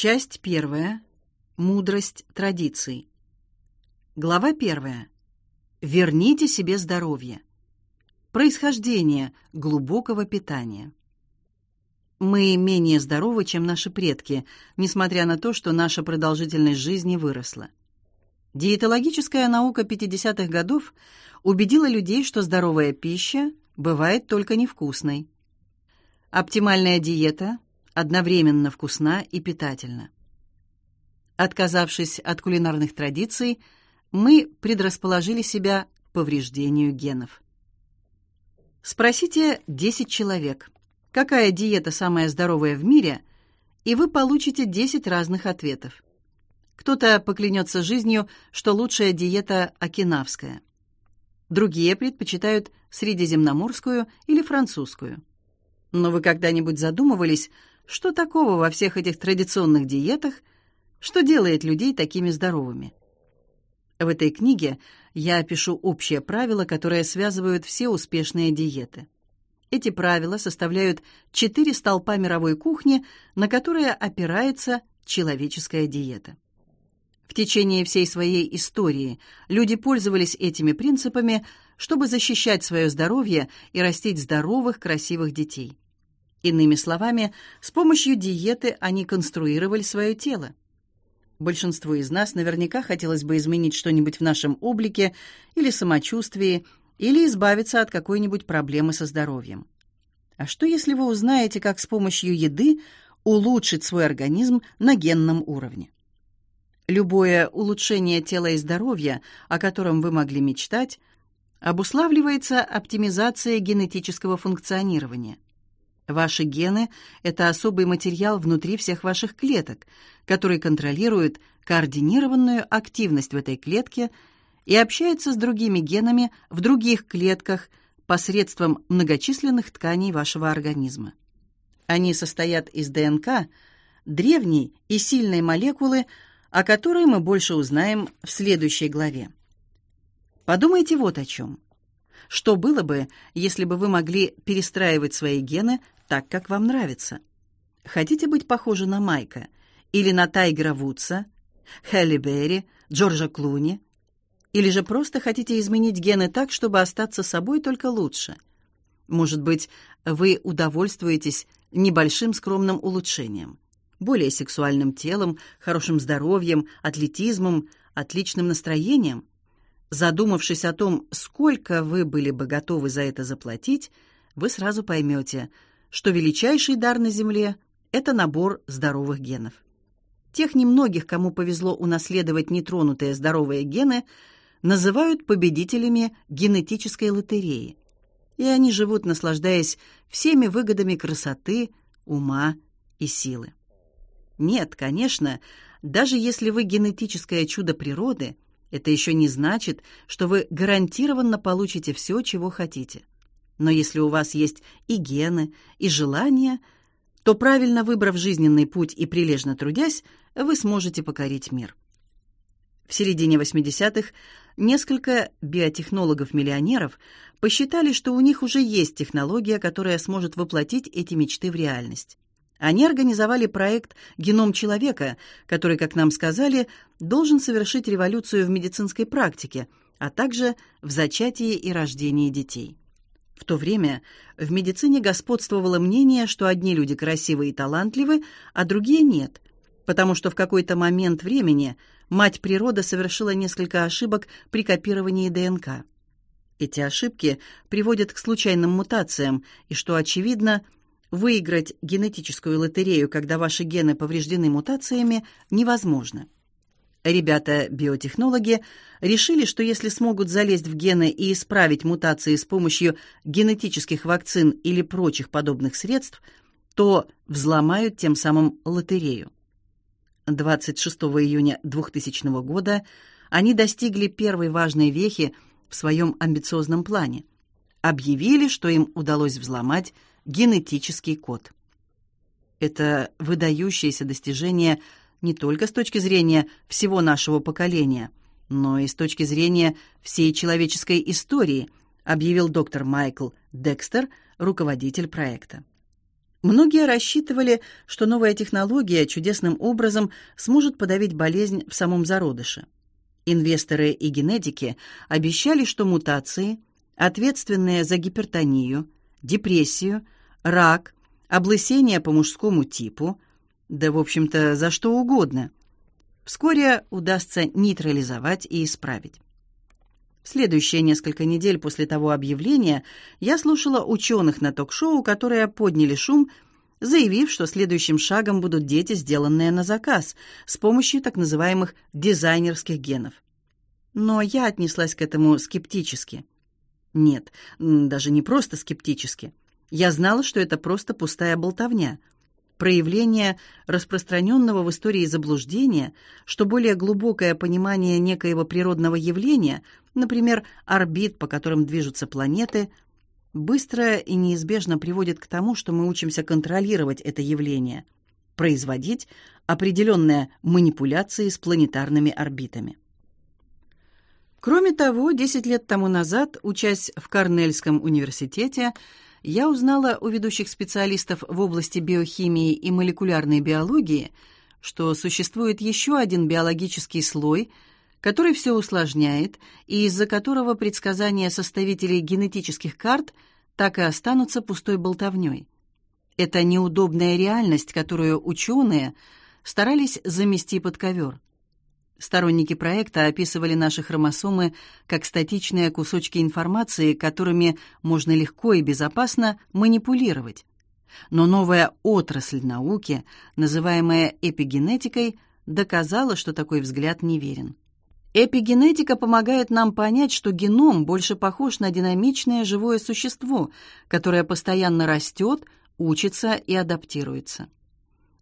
Часть первая. Мудрость традиций. Глава первая. Верните себе здоровье. Происхождение глубокого питания. Мы менее здоровы, чем наши предки, несмотря на то, что наша продолжительность жизни выросла. Диетологическая наука 50-х годов убедила людей, что здоровая пища бывает только невкусной. Оптимальная диета одновременно вкусна и питательна. Отказавшись от кулинарных традиций, мы предрасположили себя к повреждению генов. Спросите 10 человек, какая диета самая здоровая в мире, и вы получите 10 разных ответов. Кто-то поклянется жизнью, что лучшая диета окинавская. Другие предпочитают средиземноморскую или французскую. Но вы когда-нибудь задумывались, что такого во всех этих традиционных диетах, что делает людей такими здоровыми? В этой книге я опишу общие правила, которые связывают все успешные диеты. Эти правила составляют четыре столпа мировой кухни, на которые опирается человеческая диета. В течение всей своей истории люди пользовались этими принципами, чтобы защищать свое здоровье и растить здоровых, красивых детей. Иными словами, с помощью диеты они конструировали свое тело. Большинству из нас наверняка хотелось бы изменить что-нибудь в нашем облике или самочувствии, или избавиться от какой-нибудь проблемы со здоровьем. А что если вы узнаете, как с помощью еды улучшить свой организм на генном уровне? Любое улучшение тела и здоровья, о котором вы могли мечтать, обуславливается оптимизацией генетического функционирования – Ваши гены это особый материал внутри всех ваших клеток, который контролирует координированную активность в этой клетке и общается с другими генами в других клетках посредством многочисленных тканей вашего организма. Они состоят из ДНК, древней и сильной молекулы, о которой мы больше узнаем в следующей главе. Подумайте вот о чем. Что было бы, если бы вы могли перестраивать свои гены так, как вам нравится. Хотите быть похожи на Майка или на Тайгера Вудса, Хелли Берри, Джорджа Клуни? Или же просто хотите изменить гены так, чтобы остаться собой только лучше? Может быть, вы удовольствуетесь небольшим скромным улучшением, более сексуальным телом, хорошим здоровьем, атлетизмом, отличным настроением? Задумавшись о том, сколько вы были бы готовы за это заплатить, вы сразу поймете – что величайший дар на земле это набор здоровых генов. Тех немногих, кому повезло унаследовать нетронутые здоровые гены, называют победителями генетической лотереи. И они живут, наслаждаясь всеми выгодами красоты, ума и силы. Нет, конечно, даже если вы генетическое чудо природы, это еще не значит, что вы гарантированно получите все, чего хотите. Но если у вас есть и гены, и желания, то правильно выбрав жизненный путь и прилежно трудясь, вы сможете покорить мир. В середине 80-х несколько биотехнологов-миллионеров посчитали, что у них уже есть технология, которая сможет воплотить эти мечты в реальность. Они организовали проект Геном человека, который, как нам сказали, должен совершить революцию в медицинской практике, а также в зачатии и рождении детей. В то время в медицине господствовало мнение, что одни люди красивы и талантливы, а другие нет, потому что в какой-то момент времени мать природа совершила несколько ошибок при копировании ДНК. Эти ошибки приводят к случайным мутациям, и что очевидно, выиграть генетическую лотерею, когда ваши гены повреждены мутациями, невозможно. Ребята-биотехнологи решили, что если смогут залезть в гены и исправить мутации с помощью генетических вакцин или прочих подобных средств, то взломают тем самым лотерею. 26 июня 2000 года они достигли первой важной вехи в своем амбициозном плане. Объявили, что им удалось взломать генетический код. Это выдающееся достижение – не только с точки зрения всего нашего поколения, но и с точки зрения всей человеческой истории, объявил доктор Майкл Декстер, руководитель проекта. Многие рассчитывали, что новая технология чудесным образом сможет подавить болезнь в самом зародыше. Инвесторы и генетики обещали, что мутации, ответственные за гипертонию, депрессию, рак, облысение по мужскому типу, да, в общем-то, за что угодно, вскоре удастся нейтрализовать и исправить. Следующие несколько недель после того объявления я слушала ученых на ток-шоу, которые подняли шум, заявив, что следующим шагом будут дети, сделанные на заказ, с помощью так называемых дизайнерских генов. Но я отнеслась к этому скептически. Нет, даже не просто скептически. Я знала, что это просто пустая болтовня – проявление распространенного в истории заблуждения, что более глубокое понимание некоего природного явления, например, орбит, по которым движутся планеты, быстро и неизбежно приводит к тому, что мы учимся контролировать это явление, производить определенные манипуляции с планетарными орбитами. Кроме того, 10 лет тому назад, учась в Корнельском университете, я узнала у ведущих специалистов в области биохимии и молекулярной биологии, что существует еще один биологический слой, который все усложняет и из-за которого предсказания составителей генетических карт так и останутся пустой болтовней. Это неудобная реальность, которую ученые старались замести под ковер. Сторонники проекта описывали наши хромосомы как статичные кусочки информации, которыми можно легко и безопасно манипулировать. Но новая отрасль науки, называемая эпигенетикой, доказала, что такой взгляд неверен. Эпигенетика помогает нам понять, что геном больше похож на динамичное живое существо, которое постоянно растет, учится и адаптируется.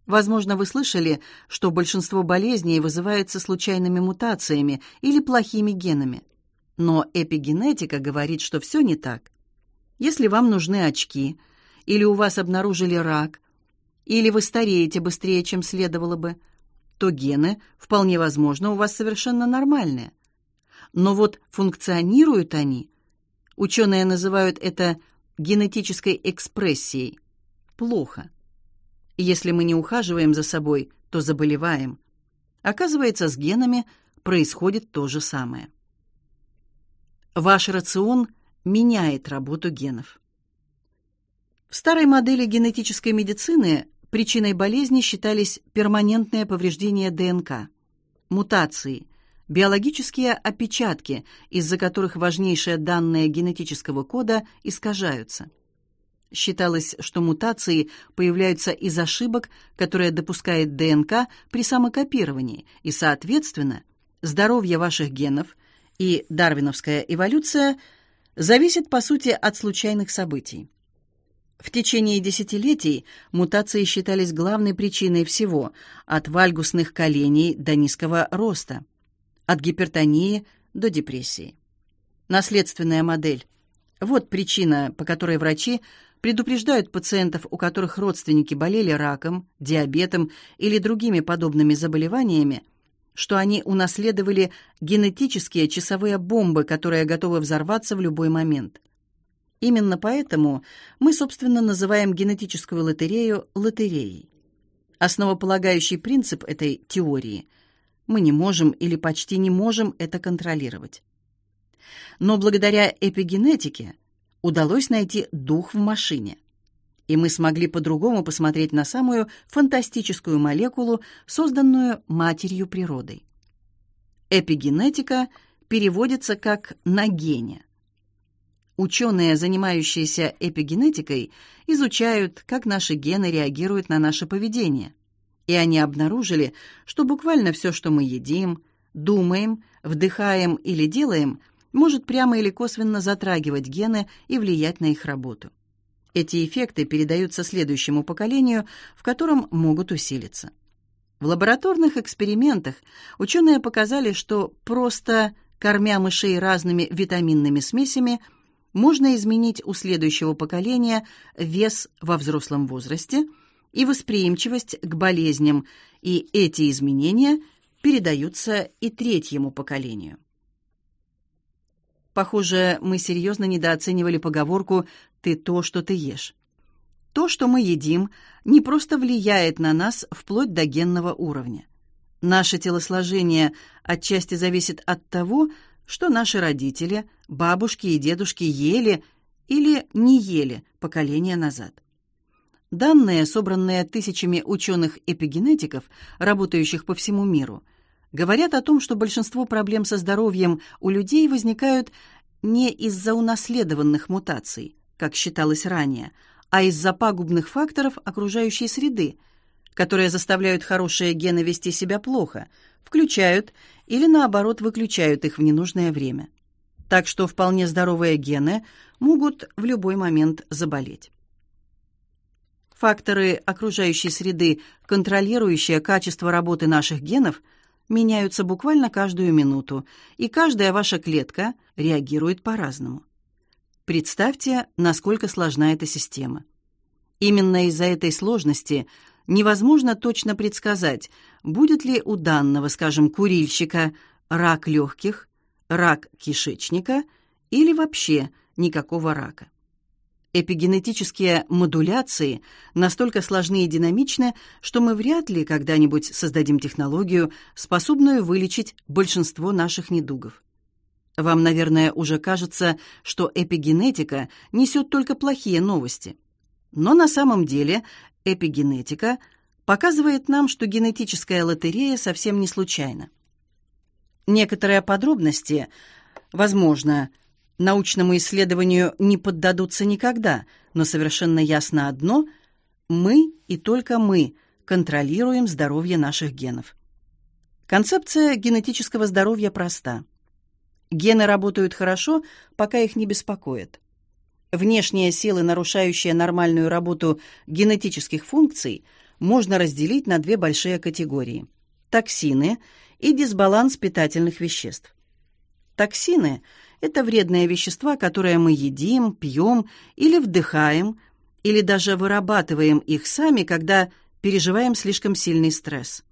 Возможно, вы слышали, что большинство болезней вызывается случайными мутациями или плохими генами. Но эпигенетика говорит, что все не так. Если вам нужны очки, или у вас обнаружили рак, или вы стареете быстрее, чем следовало бы, то гены, вполне возможно, у вас совершенно нормальные. Но вот функционируют они, ученые называют это генетической экспрессией, плохо. Если мы не ухаживаем за собой, то заболеваем. Оказывается, с генами происходит то же самое. Ваш рацион меняет работу генов. В старой модели генетической медицины причиной болезни считались перманентные повреждения ДНК, мутации, биологические опечатки, из-за которых важнейшие данные генетического кода искажаются. Считалось, что мутации появляются из ошибок, которые допускает ДНК при самокопировании, и, соответственно, здоровье ваших генов и дарвиновская эволюция зависит, по сути, от случайных событий. В течение десятилетий мутации считались главной причиной всего, от вальгусных коленей до низкого роста, от гипертонии до депрессии. Наследственная модель – вот причина, по которой врачи предупреждают пациентов, у которых родственники болели раком, диабетом или другими подобными заболеваниями, что они унаследовали генетические часовые бомбы, которые готовы взорваться в любой момент. Именно поэтому мы, собственно, называем генетическую лотерею лотереей. Основополагающий принцип этой теории – мы не можем или почти не можем это контролировать. Но благодаря эпигенетике – удалось найти дух в машине. И мы смогли по-другому посмотреть на самую фантастическую молекулу, созданную матерью природой. Эпигенетика переводится как «на гене». Ученые, занимающиеся эпигенетикой, изучают, как наши гены реагируют на наше поведение. И они обнаружили, что буквально все, что мы едим, думаем, вдыхаем или делаем – может прямо или косвенно затрагивать гены и влиять на их работу. Эти эффекты передаются следующему поколению, в котором могут усилиться. В лабораторных экспериментах ученые показали, что просто кормя мышей разными витаминными смесями, можно изменить у следующего поколения вес во взрослом возрасте и восприимчивость к болезням, и эти изменения передаются и третьему поколению. Похоже, мы серьезно недооценивали поговорку «ты то, что ты ешь». То, что мы едим, не просто влияет на нас вплоть до генного уровня. Наше телосложение отчасти зависит от того, что наши родители, бабушки и дедушки ели или не ели поколения назад. Данные, собранные тысячами ученых-эпигенетиков, работающих по всему миру, говорят о том, что большинство проблем со здоровьем у людей возникают не из-за унаследованных мутаций, как считалось ранее, а из-за пагубных факторов окружающей среды, которые заставляют хорошие гены вести себя плохо, включают или наоборот выключают их в ненужное время. Так что вполне здоровые гены могут в любой момент заболеть. Факторы окружающей среды, контролирующие качество работы наших генов, меняются буквально каждую минуту, и каждая ваша клетка реагирует по-разному. Представьте, насколько сложна эта система. Именно из-за этой сложности невозможно точно предсказать, будет ли у данного, скажем, курильщика рак легких, рак кишечника или вообще никакого рака. Эпигенетические модуляции настолько сложны и динамичны, что мы вряд ли когда-нибудь создадим технологию, способную вылечить большинство наших недугов. Вам, наверное, уже кажется, что эпигенетика несет только плохие новости. Но на самом деле эпигенетика показывает нам, что генетическая лотерея совсем не случайна. Некоторые подробности, возможно, научному исследованию не поддадутся никогда, но совершенно ясно одно – мы и только мы контролируем здоровье наших генов. Концепция генетического здоровья проста. Гены работают хорошо, пока их не беспокоит. Внешние силы, нарушающие нормальную работу генетических функций, можно разделить на две большие категории – токсины и дисбаланс питательных веществ. Токсины – это вредные вещества, которые мы едим, пьем или вдыхаем, или даже вырабатываем их сами, когда переживаем слишком сильный стресс.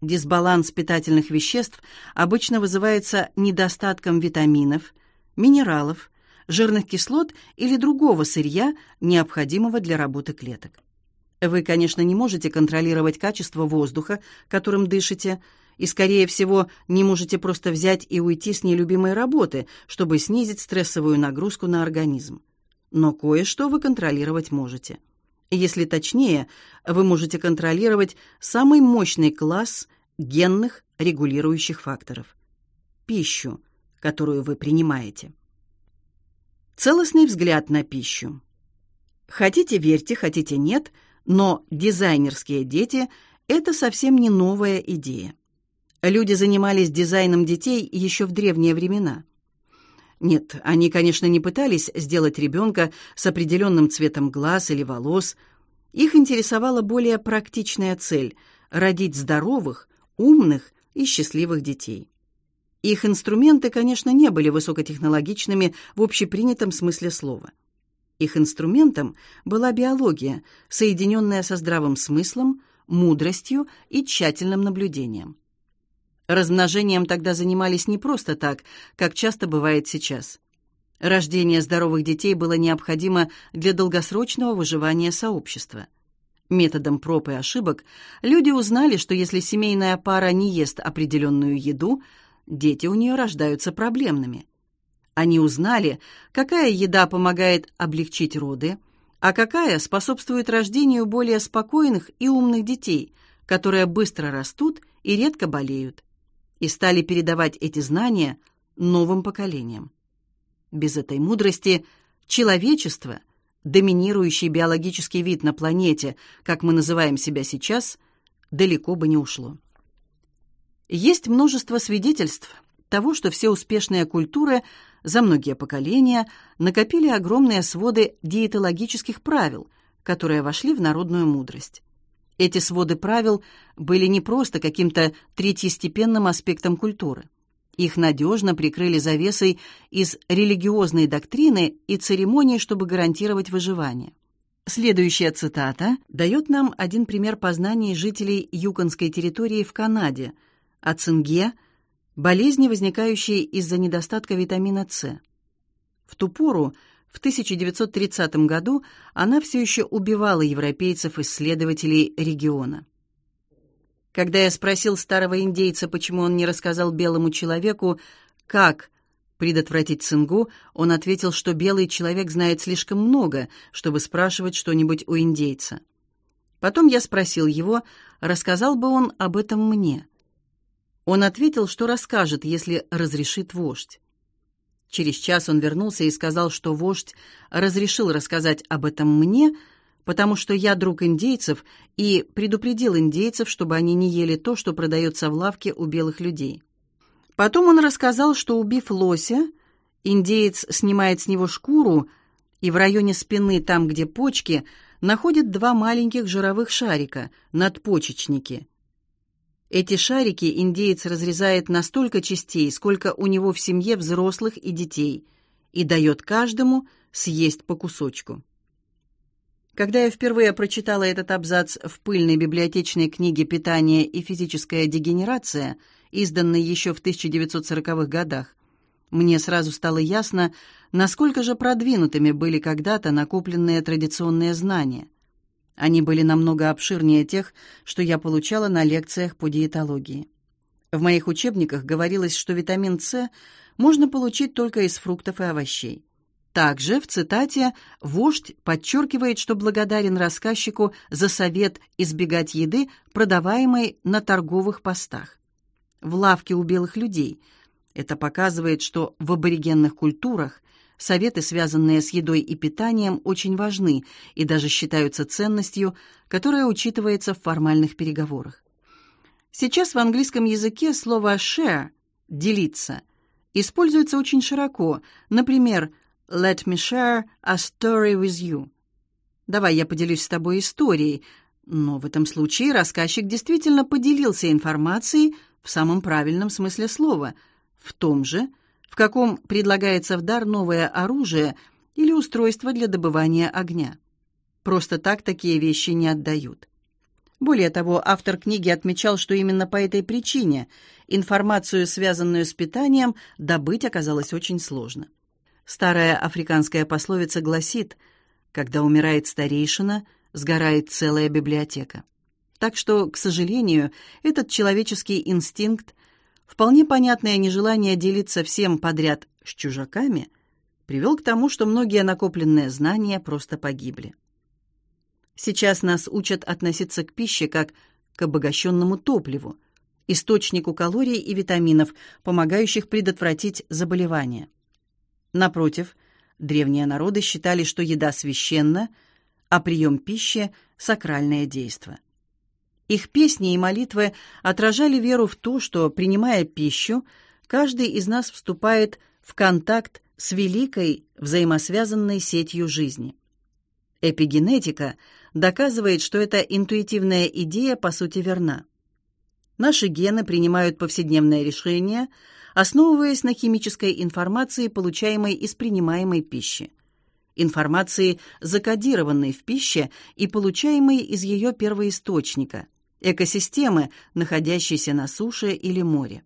Дисбаланс питательных веществ обычно вызывается недостатком витаминов, минералов, жирных кислот или другого сырья, необходимого для работы клеток. Вы, конечно, не можете контролировать качество воздуха, которым дышите, и, скорее всего, не можете просто взять и уйти с нелюбимой работы, чтобы снизить стрессовую нагрузку на организм. Но кое-что вы контролировать можете. Если точнее, вы можете контролировать самый мощный класс генных регулирующих факторов – пищу, которую вы принимаете. Целостный взгляд на пищу. Хотите верьте, хотите нет, но дизайнерские дети – это совсем не новая идея. Люди занимались дизайном детей еще в древние времена. Нет, они, конечно, не пытались сделать ребенка с определенным цветом глаз или волос. Их интересовала более практичная цель – родить здоровых, умных и счастливых детей. Их инструменты, конечно, не были высокотехнологичными в общепринятом смысле слова. Их инструментом была биология, соединенная со здравым смыслом, мудростью и тщательным наблюдением. Размножением тогда занимались не просто так, как часто бывает сейчас. Рождение здоровых детей было необходимо для долгосрочного выживания сообщества. Методом проб и ошибок люди узнали, что если семейная пара не ест определенную еду – дети у нее рождаются проблемными. Они узнали, какая еда помогает облегчить роды, а какая способствует рождению более спокойных и умных детей, которые быстро растут и редко болеют, и стали передавать эти знания новым поколениям. Без этой мудрости человечество, доминирующий биологический вид на планете, как мы называем себя сейчас, далеко бы не ушло. Есть множество свидетельств того, что все успешные культуры за многие поколения накопили огромные своды диетологических правил, которые вошли в народную мудрость. Эти своды правил были не просто каким-то третьестепенным аспектом культуры. Их надежно прикрыли завесой из религиозной доктрины и церемоний, чтобы гарантировать выживание. Следующая цитата дает нам один пример познаний жителей юконской территории в Канаде – о цинге, болезни, возникающие из-за недостатка витамина С. В ту пору В 1930 году она все еще убивала европейцев-исследователей региона. Когда я спросил старого индейца, почему он не рассказал белому человеку, как предотвратить цингу, он ответил, что белый человек знает слишком много, чтобы спрашивать что-нибудь у индейца. Потом я спросил его, рассказал бы он об этом мне. Он ответил, что расскажет, если разрешит вождь. Через час он вернулся и сказал, что вождь разрешил рассказать об этом мне, потому что я друг индейцев и предупредил индейцев, чтобы они не ели то, что продается в лавке у белых людей. Потом он рассказал, что убив лося, индеец снимает с него шкуру и в районе спины, там, где почки, находит два маленьких жировых шарика, надпочечники. Эти шарики индеец разрезает на столько частей, сколько у него в семье взрослых и детей, и дает каждому съесть по кусочку. Когда я впервые прочитала этот абзац в пыльной библиотечной книге «Питание и физическая дегенерация», изданной еще в 1940-х годах, мне сразу стало ясно, насколько же продвинутыми были когда-то накопленные традиционные знания. Они были намного обширнее тех, что я получала на лекциях по диетологии. В моих учебниках говорилось, что витамин С можно получить только из фруктов и овощей. Также в цитате вождь подчеркивает, что благодарен рассказчику за совет избегать еды, продаваемой на торговых постах. В лавке у белых людей. Это показывает, что в аборигенных культурах советы, связанные с едой и питанием, очень важны и даже считаются ценностью, которая учитывается в формальных переговорах. Сейчас в английском языке слово share делиться используется очень широко. Например, Let me share a story with you. Давай я поделюсь с тобой историей. Но в этом случае рассказчик действительно поделился информацией в самом правильном смысле слова, в том же, в каком предлагается в дар новое оружие или устройство для добывания огня. Просто так такие вещи не отдают. Более того, автор книги отмечал, что именно по этой причине информацию, связанную с питанием, добыть оказалось очень сложно. Старая африканская пословица гласит: когда умирает старейшина, сгорает целая библиотека. Так что, к сожалению, этот человеческий инстинкт, вполне понятное нежелание делиться всем подряд с чужаками, привел к тому, что многие накопленные знания просто погибли. Сейчас нас учат относиться к пище как к обогащенному топливу, источнику калорий и витаминов, помогающих предотвратить заболевания. Напротив, древние народы считали, что еда священна, а прием пищи — сакральное действо. Их песни и молитвы отражали веру в то, что, принимая пищу, каждый из нас вступает в контакт с великой взаимосвязанной сетью жизни. Эпигенетика доказывает, что эта интуитивная идея по сути верна. Наши гены принимают повседневные решения – основываясь на химической информации, получаемой из принимаемой пищи, информации, закодированной в пище и получаемой из ее первоисточника экосистемы, находящейся на суше или море.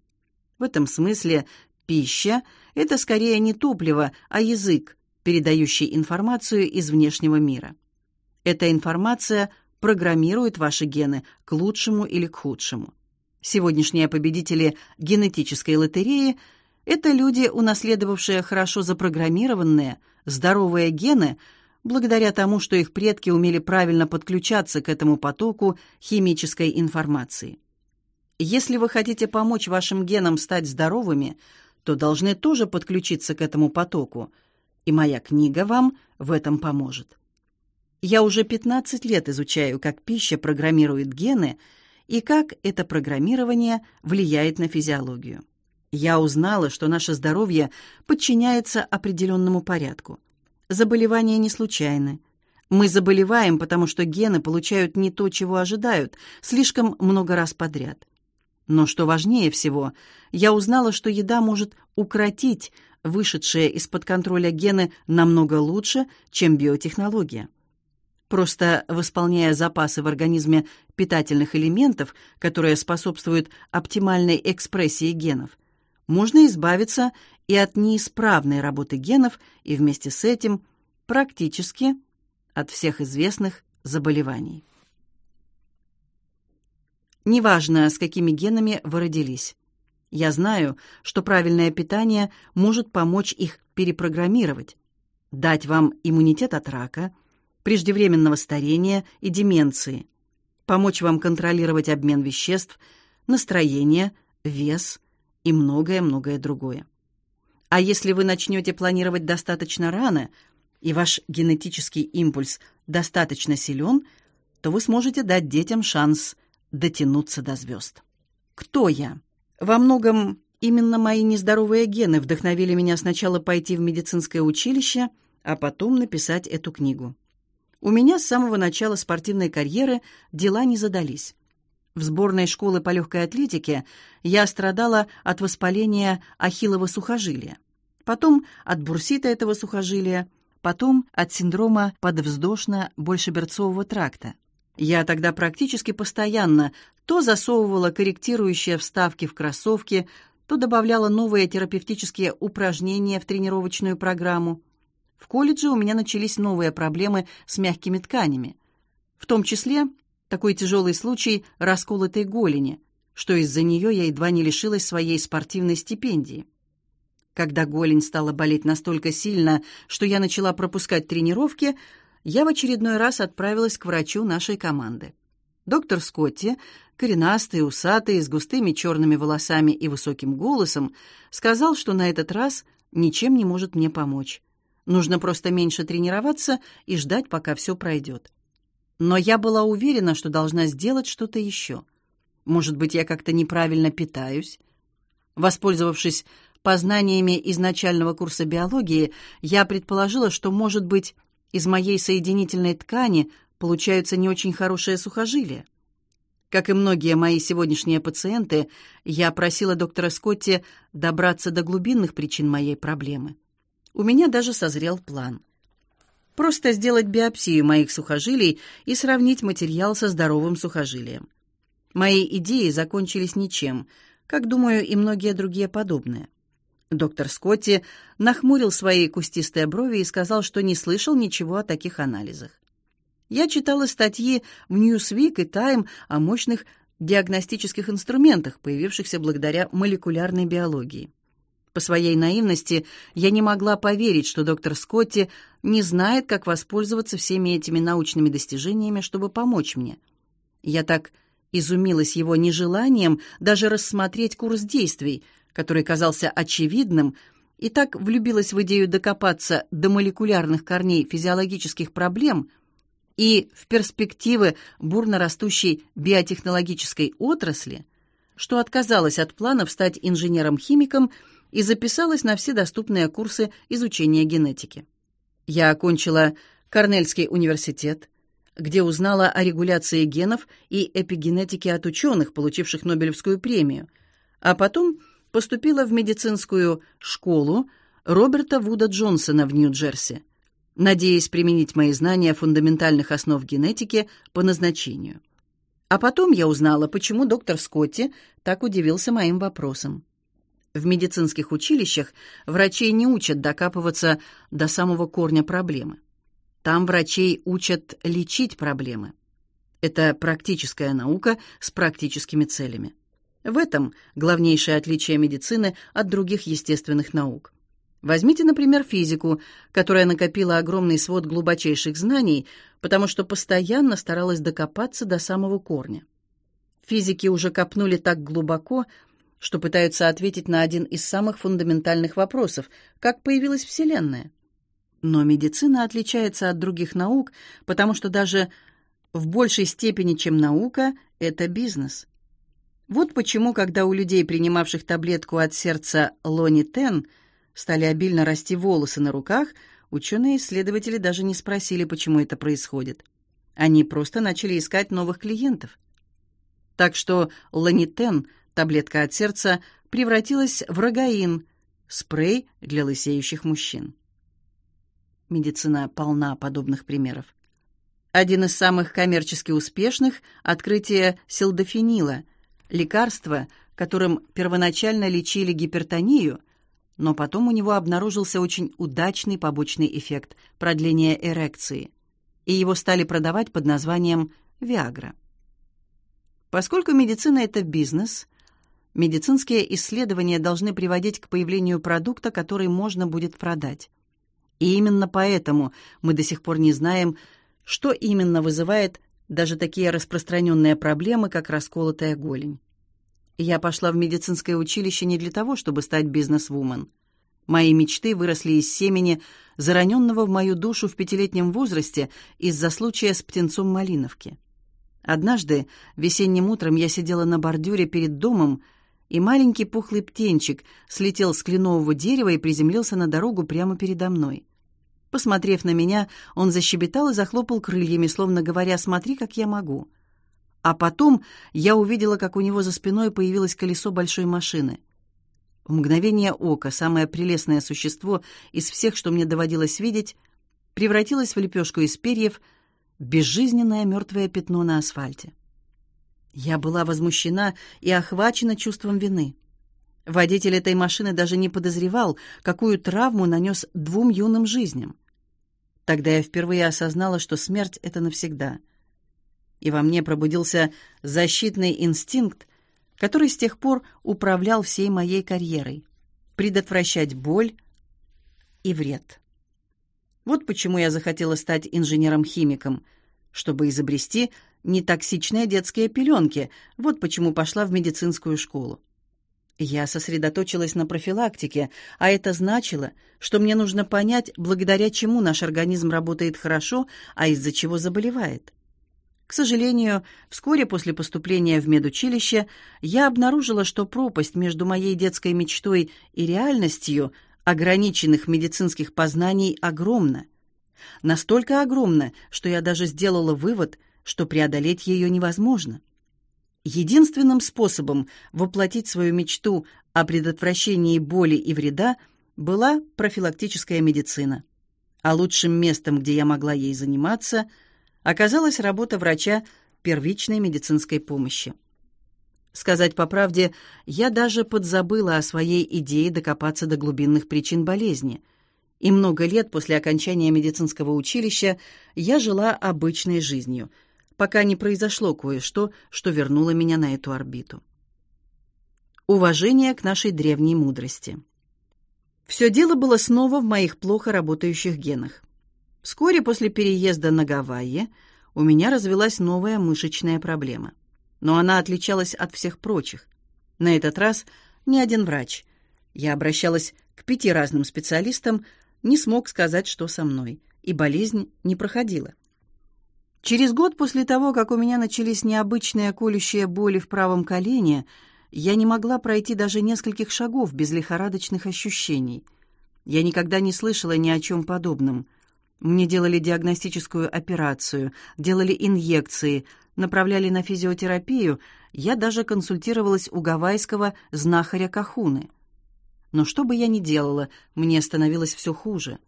В этом смысле пища это скорее не топливо, а язык, передающий информацию из внешнего мира. Эта информация программирует ваши гены к лучшему или к худшему. Сегодняшние победители генетической лотереи – это люди, унаследовавшие хорошо запрограммированные, здоровые гены, благодаря тому, что их предки умели правильно подключаться к этому потоку химической информации. Если вы хотите помочь вашим генам стать здоровыми, то должны тоже подключиться к этому потоку, и моя книга вам в этом поможет. Я уже 15 лет изучаю, как пища программирует гены – и как это программирование влияет на физиологию. Я узнала, что наше здоровье подчиняется определенному порядку. Заболевания не случайны. Мы заболеваем, потому что гены получают не то, чего ожидают, слишком много раз подряд. Но что важнее всего, я узнала, что еда может укротить вышедшие из-под контроля гены намного лучше, чем биотехнология. Просто восполняя запасы в организме питательных элементов, которые способствуют оптимальной экспрессии генов, можно избавиться и от неисправной работы генов, и вместе с этим практически от всех известных заболеваний. Неважно, с какими генами вы родились. Я знаю, что правильное питание может помочь их перепрограммировать, дать вам иммунитет от рака, преждевременного старения и деменции, помочь вам контролировать обмен веществ, настроение, вес и многое-многое другое. А если вы начнете планировать достаточно рано, и ваш генетический импульс достаточно силен, то вы сможете дать детям шанс дотянуться до звезд. Кто я? Во многом именно мои нездоровые гены вдохновили меня сначала пойти в медицинское училище, а потом написать эту книгу. У меня с самого начала спортивной карьеры дела не задались. В сборной школы по легкой атлетике я страдала от воспаления ахиллова сухожилия, потом от бурсита этого сухожилия, потом от синдрома подвздошно-большеберцового тракта. Я тогда практически постоянно то засовывала корректирующие вставки в кроссовки, то добавляла новые терапевтические упражнения в тренировочную программу. В колледже у меня начались новые проблемы с мягкими тканями, в том числе такой тяжелый случай расколотой голени, что из-за нее я едва не лишилась своей спортивной стипендии. Когда голень стала болеть настолько сильно, что я начала пропускать тренировки, я в очередной раз отправилась к врачу нашей команды. Доктор Скотти, коренастый, усатый, с густыми черными волосами и высоким голосом, сказал, что на этот раз ничем не может мне помочь. Нужно просто меньше тренироваться и ждать, пока все пройдет. Но я была уверена, что должна сделать что-то еще. Может быть, я как-то неправильно питаюсь? Воспользовавшись познаниями изначального курса биологии, я предположила, что, может быть, из моей соединительной ткани получаются не очень хорошие сухожилия. Как и многие мои сегодняшние пациенты, я просила доктора Скотти добраться до глубинных причин моей проблемы. У меня даже созрел план. Просто сделать биопсию моих сухожилий и сравнить материал со здоровым сухожилием. Мои идеи закончились ничем, как, думаю, и многие другие подобные. Доктор Скотти нахмурил свои кустистые брови и сказал, что не слышал ничего о таких анализах. Я читала статьи в Newsweek и Time о мощных диагностических инструментах, появившихся благодаря молекулярной биологии. По своей наивности я не могла поверить, что доктор Скотти не знает, как воспользоваться всеми этими научными достижениями, чтобы помочь мне. Я так изумилась его нежеланием даже рассмотреть курс действий – который казался очевидным, и так влюбилась в идею докопаться до молекулярных корней физиологических проблем и в перспективы бурно растущей биотехнологической отрасли, что отказалась от планов стать инженером-химиком и записалась на все доступные курсы изучения генетики. Я окончила Корнельский университет, где узнала о регуляции генов и эпигенетике от ученых, получивших Нобелевскую премию, а потом поступила в медицинскую школу Роберта Вуда Джонсона в Нью-Джерси, надеясь применить мои знания фундаментальных основ генетики по назначению. А потом я узнала, почему доктор Скотти так удивился моим вопросам. В медицинских училищах врачей не учат докапываться до самого корня проблемы. Там врачей учат лечить проблемы. Это практическая наука с практическими целями. В этом главнейшее отличие медицины от других естественных наук. Возьмите, например, физику, которая накопила огромный свод глубочайших знаний, потому что постоянно старалась докопаться до самого корня. Физики уже копнули так глубоко, что пытаются ответить на один из самых фундаментальных вопросов: как появилась Вселенная? Но медицина отличается от других наук, потому что даже в большей степени, чем наука, это бизнес. Вот почему, когда у людей, принимавших таблетку от сердца Лони-Тен, стали обильно расти волосы на руках, ученые-исследователи даже не спросили, почему это происходит. Они просто начали искать новых клиентов. Так что Лонитен, таблетка от сердца, превратилась в рогаин, спрей для лысеющих мужчин. Медицина полна подобных примеров. Один из самых коммерчески успешных открытие силдефенила – лекарство, которым первоначально лечили гипертонию, Но потом у него обнаружился очень удачный побочный эффект продление эрекции, и его стали продавать под названием Viagra. Поскольку медицина это бизнес, медицинские исследования должны приводить к появлению продукта, который можно будет продать. И именно поэтому мы до сих пор не знаем, что именно вызывает даже такие распространенные проблемы, как расколотая голень. Я пошла в медицинское училище не для того, чтобы стать бизнесвумен. Мои мечты выросли из семени, зароненного в мою душу в пятилетнем возрасте из-за случая с птенцом Малиновки. Однажды весенним утром я сидела на бордюре перед домом, и маленький пухлый птенчик слетел с кленового дерева и приземлился на дорогу прямо передо мной. Посмотрев на меня, он защебетал и захлопал крыльями, словно говоря: "Смотри, как я могу". А потом я увидела, как у него за спиной появилось колесо большой машины. В мгновение ока самое прелестное существо из всех, что мне доводилось видеть, превратилось в лепешку из перьев, безжизненное мертвое пятно на асфальте. Я была возмущена и охвачена чувством вины. Водитель этой машины даже не подозревал, какую травму нанес двум юным жизням. Тогда я впервые осознала, что смерть это навсегда. И во мне пробудился защитный инстинкт, который с тех пор управлял всей моей карьерой предотвращать боль и вред. Вот почему я захотела стать инженером-химиком, чтобы изобрести нетоксичные детские пеленки. Вот почему пошла в медицинскую школу. Я сосредоточилась на профилактике, а это значило, что мне нужно понять, благодаря чему наш организм работает хорошо, а из-за чего заболевает. К сожалению, вскоре после поступления в медучилище я обнаружила, что пропасть между моей детской мечтой и реальностью ограниченных медицинских познаний огромна. Настолько огромна, что я даже сделала вывод, что преодолеть ее невозможно. Единственным способом воплотить свою мечту о предотвращении боли и вреда была профилактическая медицина. А лучшим местом, где я могла ей заниматься, оказалась работа врача первичной медицинской помощи. Сказать по правде, я даже подзабыла о своей идее докопаться до глубинных причин болезни. И много лет после окончания медицинского училища я жила обычной жизнью – пока не произошло кое-что, что вернуло меня на эту орбиту. Уважение к нашей древней мудрости. Все дело было снова в моих плохо работающих генах. Вскоре после переезда на Гавайи у меня развилась новая мышечная проблема. Но она отличалась от всех прочих. На этот раз ни один врач. Я обращалась к пяти разным специалистам, не смог сказать, что со мной, и болезнь не проходила. Через год после того, как у меня начались необычные колющие боли в правом колене, я не могла пройти даже нескольких шагов без лихорадочных ощущений. Я никогда не слышала ни о чем подобном. Мне делали диагностическую операцию, делали инъекции, направляли на физиотерапию, я даже консультировалась у гавайского знахаря Кахуны. Но что бы я ни делала, мне становилось все хуже.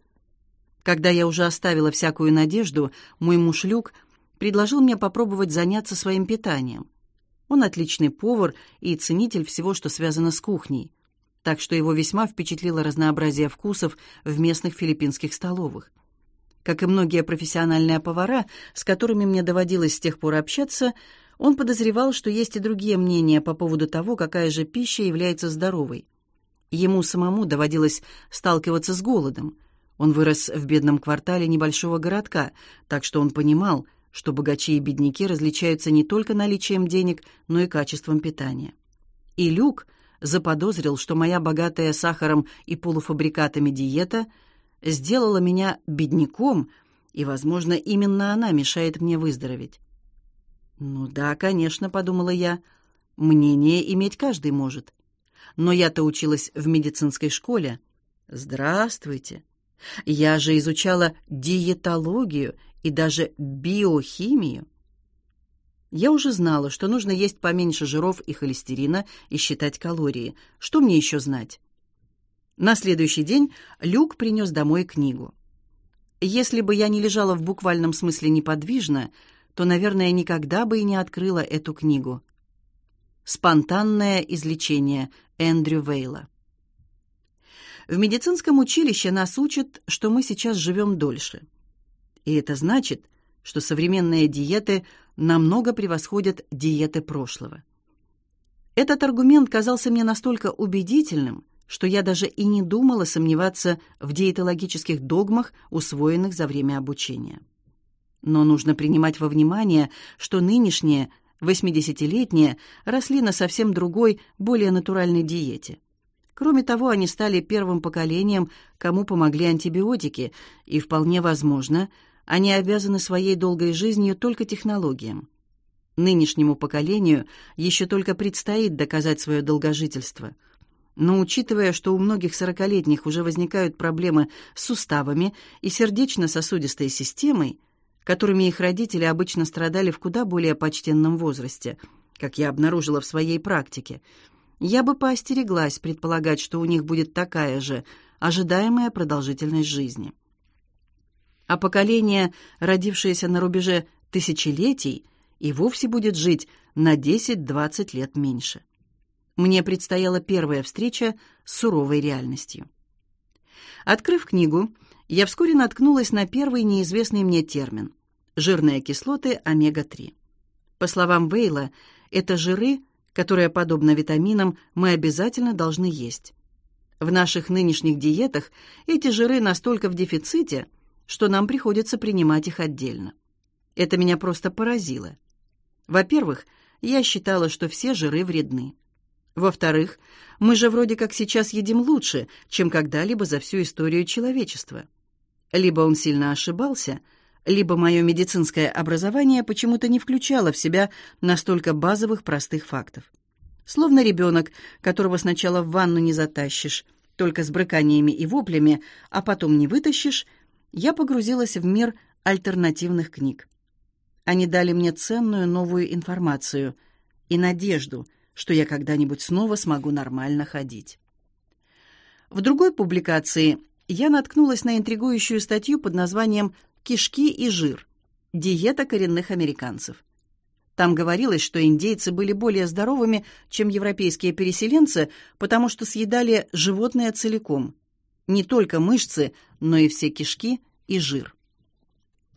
Когда я уже оставила всякую надежду, мой муж Люк предложил мне попробовать заняться своим питанием. Он отличный повар и ценитель всего, что связано с кухней, так что его весьма впечатлило разнообразие вкусов в местных филиппинских столовых. Как и многие профессиональные повара, с которыми мне доводилось с тех пор общаться, он подозревал, что есть и другие мнения по поводу того, какая же пища является здоровой. Ему самому доводилось сталкиваться с голодом – он вырос в бедном квартале небольшого городка, так что он понимал, что богачи и бедняки различаются не только наличием денег, но и качеством питания. И Люк заподозрил, что моя богатая сахаром и полуфабрикатами диета сделала меня бедняком, и, возможно, именно она мешает мне выздороветь. Ну да, конечно, подумала я. Мнение иметь каждый может. Но я-то училась в медицинской школе. Здравствуйте. Я же изучала диетологию и даже биохимию. Я уже знала, что нужно есть поменьше жиров и холестерина и считать калории. Что мне еще знать? На следующий день Люк принес домой книгу. Если бы я не лежала в буквальном смысле неподвижно, то, наверное, никогда бы и не открыла эту книгу. Спонтанное излечение Эндрю Вейла. В медицинском училище нас учат, что мы сейчас живем дольше. И это значит, что современные диеты намного превосходят диеты прошлого. Этот аргумент казался мне настолько убедительным, что я даже и не думала сомневаться в диетологических догмах, усвоенных за время обучения. Но нужно принимать во внимание, что нынешние 80-летние росли на совсем другой, более натуральной диете. Кроме того, они стали первым поколением, кому помогли антибиотики, и вполне возможно, они обязаны своей долгой жизнью только технологиям. Нынешнему поколению еще только предстоит доказать свое долгожительство. Но учитывая, что у многих сорокалетних уже возникают проблемы с суставами и сердечно-сосудистой системой, которыми их родители обычно страдали в куда более почтенном возрасте, как я обнаружила в своей практике, я бы поостереглась предполагать, что у них будет такая же ожидаемая продолжительность жизни. А поколение, родившееся на рубеже тысячелетий, и вовсе будет жить на 10-20 лет меньше. Мне предстояла первая встреча с суровой реальностью. Открыв книгу, я вскоре наткнулась на первый неизвестный мне термин – жирные кислоты омега-3. По словам Вейла, это жиры, которые, подобно витаминам, мы обязательно должны есть. В наших нынешних диетах эти жиры настолько в дефиците, что нам приходится принимать их отдельно. Это меня просто поразило. Во-первых, я считала, что все жиры вредны. Во-вторых, мы же вроде как сейчас едим лучше, чем когда-либо за всю историю человечества. Либо он сильно ошибался, либо мое медицинское образование почему-то не включало в себя настолько базовых простых фактов. Словно ребенок, которого сначала в ванну не затащишь, только с брыканиями и воплями, а потом не вытащишь, я погрузилась в мир альтернативных книг. Они дали мне ценную новую информацию и надежду, что я когда-нибудь снова смогу нормально ходить. В другой публикации я наткнулась на интригующую статью под названием «Кишки и жир. Диета коренных американцев». Там говорилось, что индейцы были более здоровыми, чем европейские переселенцы, потому что съедали животное целиком. Не только мышцы, но и все кишки и жир.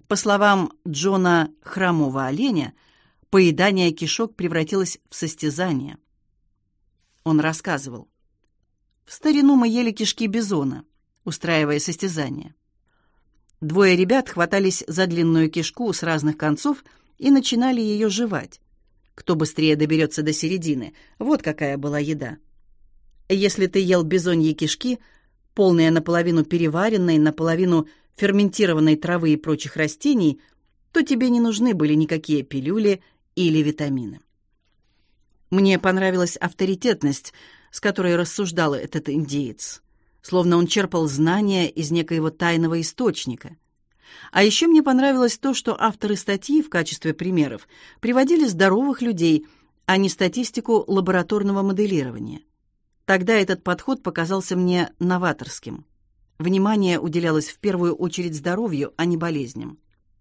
По словам Джона Хромого оленя, поедание кишок превратилось в состязание. Он рассказывал: "В старину мы ели кишки бизона, устраивая состязание. Двое ребят хватались за длинную кишку с разных концов и начинали ее жевать. Кто быстрее доберется до середины, вот какая была еда. Если ты ел бизоньи кишки, полные наполовину переваренной, наполовину ферментированной травы и прочих растений, то тебе не нужны были никакие пилюли или витамины. Мне понравилась авторитетность, с которой рассуждал этот индеец, словно он черпал знания из некоего тайного источника. А еще мне понравилось то, что авторы статьи в качестве примеров приводили здоровых людей, а не статистику лабораторного моделирования. Тогда этот подход показался мне новаторским. Внимание уделялось в первую очередь здоровью, а не болезням.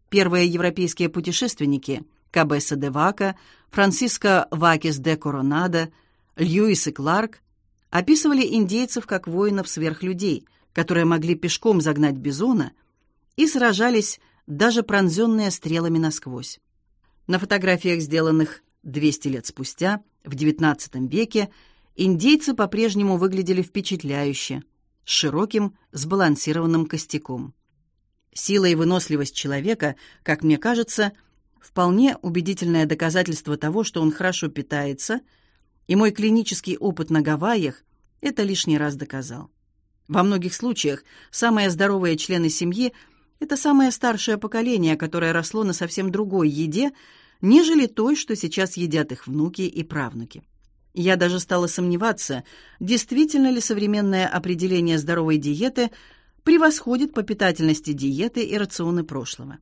Первые европейские путешественники Кабеса де Вака, Франциско Вакис де Коронада, Льюис и Кларк описывали индейцев как воинов-сверхлюдей, которые могли пешком загнать бизона и сражались даже пронзенные стрелами насквозь. На фотографиях, сделанных 200 лет спустя, в XIX веке, индейцы по-прежнему выглядели впечатляюще – с широким, сбалансированным костяком. Сила и выносливость человека, как мне кажется, вполне убедительное доказательство того, что он хорошо питается, и мой клинический опыт на Гавайях это лишний раз доказал. Во многих случаях самые здоровые члены семьи это самое старшее поколение, которое росло на совсем другой еде, нежели той, что сейчас едят их внуки и правнуки. Я даже стала сомневаться, действительно ли современное определение здоровой диеты превосходит по питательности диеты и рационы прошлого.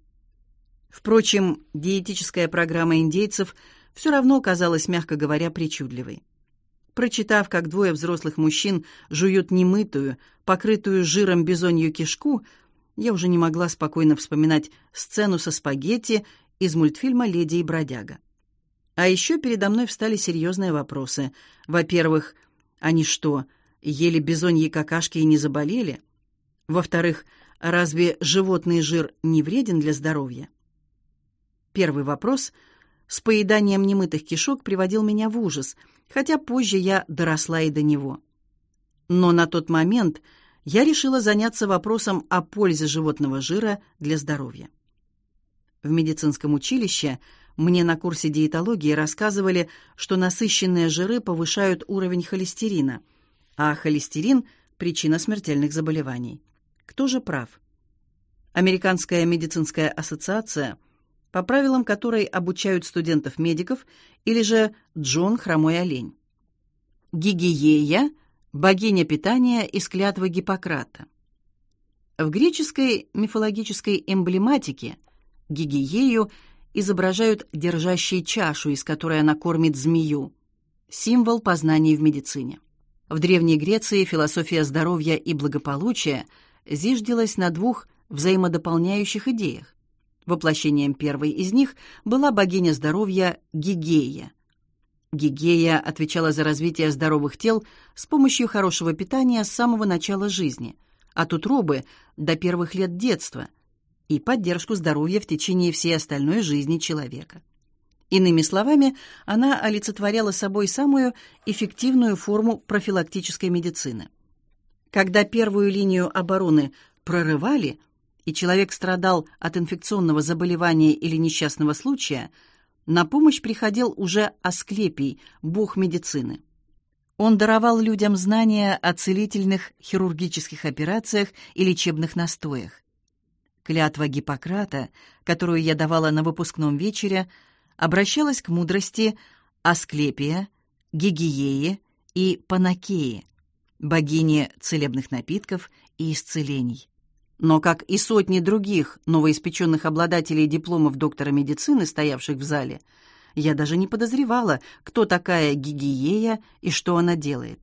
Впрочем, диетическая программа индейцев все равно казалась, мягко говоря, причудливой. Прочитав, как двое взрослых мужчин жуют немытую, покрытую жиром бизонью кишку, я уже не могла спокойно вспоминать сцену со спагетти из мультфильма «Леди и бродяга». А еще передо мной встали серьезные вопросы. Во-первых, они что, ели бизоньи какашки и не заболели? Во-вторых, разве животный жир не вреден для здоровья? Первый вопрос с поеданием немытых кишок приводил меня в ужас, хотя позже я доросла и до него. Но на тот момент я решила заняться вопросом о пользе животного жира для здоровья. В медицинском училище мне на курсе диетологии рассказывали, что насыщенные жиры повышают уровень холестерина, а холестерин причина смертельных заболеваний. Кто же прав? Американская медицинская ассоциация, по правилам которой обучают студентов-медиков, или же Джон Хромой олень. Гигиея богиня питания из клятвы Гиппократа. В греческой мифологической эмблематике Гигиею изображают держащей чашу, из которой она кормит змею, символ познаний в медицине. В Древней Греции философия здоровья и благополучия зиждилась на двух взаимодополняющих идеях. Воплощением первой из них была богиня здоровья Гигея. Гигея отвечала за развитие здоровых тел с помощью хорошего питания с самого начала жизни, от утробы до первых лет детства, и поддержку здоровья в течение всей остальной жизни человека. Иными словами, она олицетворяла собой самую эффективную форму профилактической медицины. Когда первую линию обороны прорывали, и человек страдал от инфекционного заболевания или несчастного случая – на помощь приходил уже Асклепий, бог медицины. Он даровал людям знания о целительных хирургических операциях и лечебных настоях. Клятва Гиппократа, которую я давала на выпускном вечере, обращалась к мудрости Асклепия, Гигиеи и Панакеи, богини целебных напитков и исцелений. Но, как и сотни других новоиспеченных обладателей дипломов доктора медицины, стоявших в зале, я даже не подозревала, кто такая Гигиея и что она делает.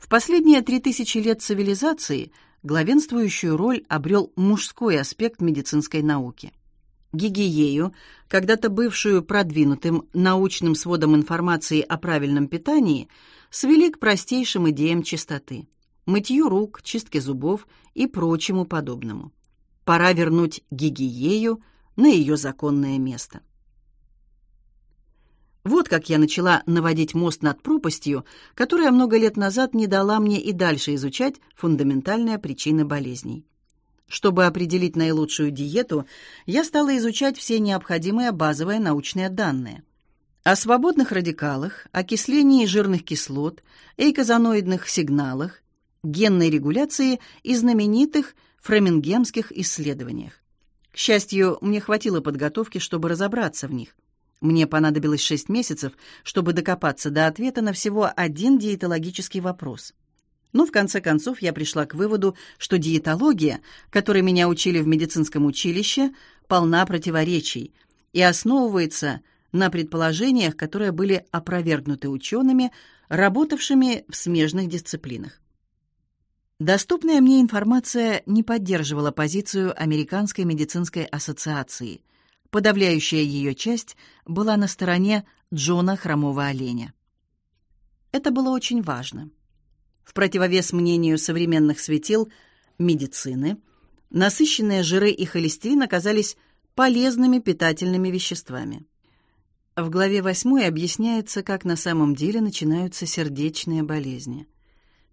В последние три тысячи лет цивилизации главенствующую роль обрел мужской аспект медицинской науки. Гигиею, когда-то бывшую продвинутым научным сводом информации о правильном питании, свели к простейшим идеям чистоты – мытью рук, чистке зубов и прочему подобному. Пора вернуть гигиею на ее законное место. Вот как я начала наводить мост над пропастью, которая много лет назад не дала мне и дальше изучать фундаментальные причины болезней. Чтобы определить наилучшую диету, я стала изучать все необходимые базовые научные данные. О свободных радикалах, окислении жирных кислот, эйкозаноидных сигналах, генной регуляции и знаменитых фремингемских исследованиях. К счастью, мне хватило подготовки, чтобы разобраться в них. Мне понадобилось шесть месяцев, чтобы докопаться до ответа на всего один диетологический вопрос. Но в конце концов я пришла к выводу, что диетология, которой меня учили в медицинском училище, полна противоречий и основывается на предположениях, которые были опровергнуты учеными, работавшими в смежных дисциплинах. Доступная мне информация не поддерживала позицию Американской медицинской ассоциации. Подавляющая ее часть была на стороне Джона Хромого оленя. Это было очень важно. В противовес мнению современных светил медицины, насыщенные жиры и холестерин оказались полезными питательными веществами. В главе 8 объясняется, как на самом деле начинаются сердечные болезни.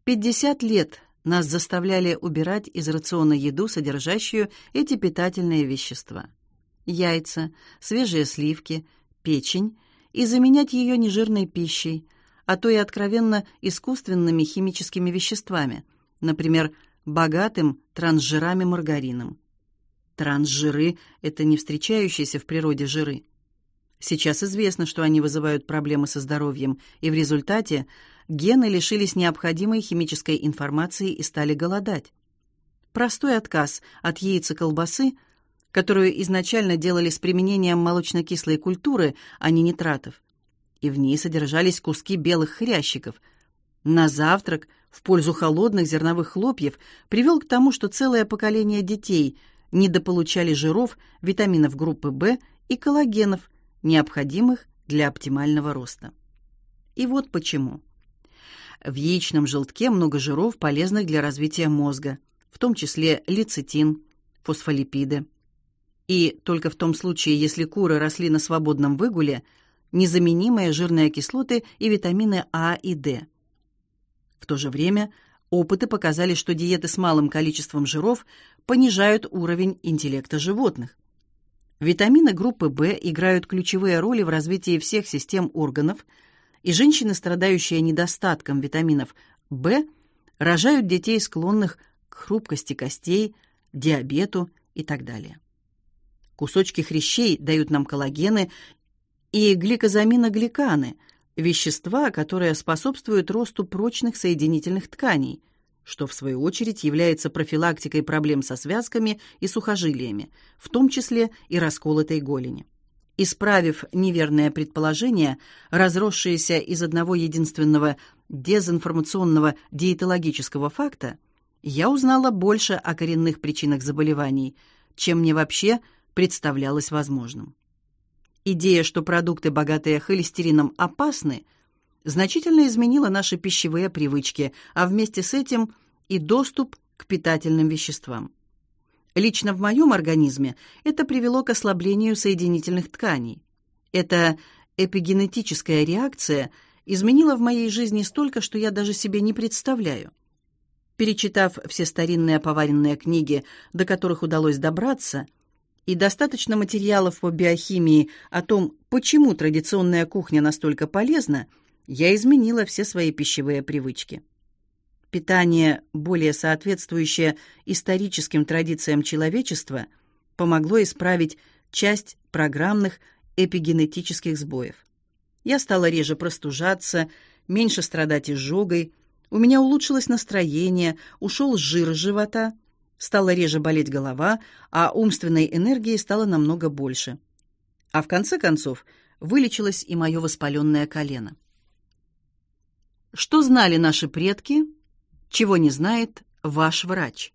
50 лет нас заставляли убирать из рациона еду, содержащую эти питательные вещества. Яйца, свежие сливки, печень и заменять ее нежирной пищей, а то и откровенно искусственными химическими веществами, например, богатым трансжирами маргарином. Трансжиры это не встречающиеся в природе жиры. Сейчас известно, что они вызывают проблемы со здоровьем, и в результате гены лишились необходимой химической информации и стали голодать. Простой отказ от яиц и колбасы, которую изначально делали с применением молочно-кислой культуры, а не нитратов, и в ней содержались куски белых хрящиков. На завтрак в пользу холодных зерновых хлопьев привел к тому, что целое поколение детей недополучали жиров, витаминов группы В и коллагенов, необходимых для оптимального роста. И вот почему. В яичном желтке много жиров, полезных для развития мозга, в том числе лецитин, фосфолипиды. И только в том случае, если куры росли на свободном выгуле, незаменимые жирные кислоты и витамины А и Д. В то же время опыты показали, что диеты с малым количеством жиров понижают уровень интеллекта животных. Витамины группы В играют ключевые роли в развитии всех систем органов, и женщины, страдающие недостатком витаминов В, рожают детей, склонных к хрупкости костей, диабету и так далее. Кусочки хрящей дают нам коллагены и гликозаминогликаны, вещества, которые способствуют росту прочных соединительных тканей, что в свою очередь является профилактикой проблем со связками и сухожилиями, в том числе и расколотой голени. Исправив неверное предположение, разросшееся из одного единственного дезинформационного диетологического факта, я узнала больше о коренных причинах заболеваний, чем мне вообще представлялось возможным. Идея, что продукты, богатые холестерином, опасны – значительно изменила наши пищевые привычки, а вместе с этим и доступ к питательным веществам. Лично в моем организме это привело к ослаблению соединительных тканей. Эта эпигенетическая реакция изменила в моей жизни столько, что я даже себе не представляю. Перечитав все старинные поваренные книги, до которых удалось добраться, и достаточно материалов по биохимии о том, почему традиционная кухня настолько полезна, я изменила все свои пищевые привычки. Питание, более соответствующее историческим традициям человечества, помогло исправить часть программных эпигенетических сбоев. Я стала реже простужаться, меньше страдать изжогой, у меня улучшилось настроение, ушел жир с живота, стала реже болеть голова, а умственной энергии стало намного больше. А в конце концов вылечилось и мое воспаленное колено. Что знали наши предки, чего не знает ваш врач?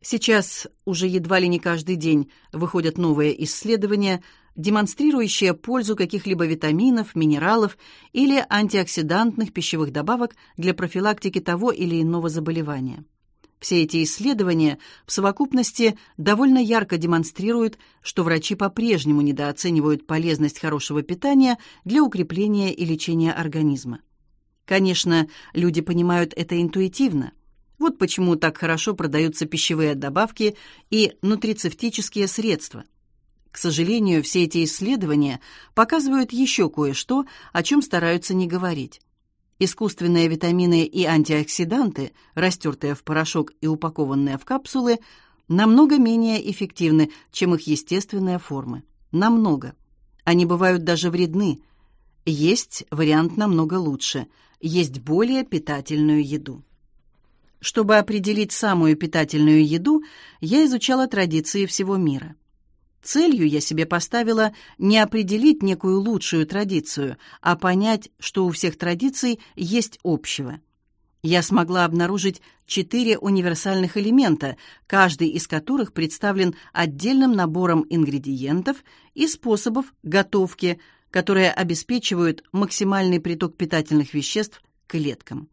Сейчас уже едва ли не каждый день выходят новые исследования, демонстрирующие пользу каких-либо витаминов, минералов или антиоксидантных пищевых добавок для профилактики того или иного заболевания. Все эти исследования в совокупности довольно ярко демонстрируют, что врачи по-прежнему недооценивают полезность хорошего питания для укрепления и лечения организма. Конечно, люди понимают это интуитивно. Вот почему так хорошо продаются пищевые добавки и нутрицептические средства. К сожалению, все эти исследования показывают еще кое-что, о чем стараются не говорить. Искусственные витамины и антиоксиданты, растертые в порошок и упакованные в капсулы, намного менее эффективны, чем их естественные формы. Намного. Они бывают даже вредны. Есть вариант намного лучше – есть более питательную еду. Чтобы определить самую питательную еду, я изучала традиции всего мира. Целью я себе поставила не определить некую лучшую традицию, а понять, что у всех традиций есть общего. Я смогла обнаружить четыре универсальных элемента, каждый из которых представлен отдельным набором ингредиентов и способов готовки, которые обеспечивают максимальный приток питательных веществ к клеткам.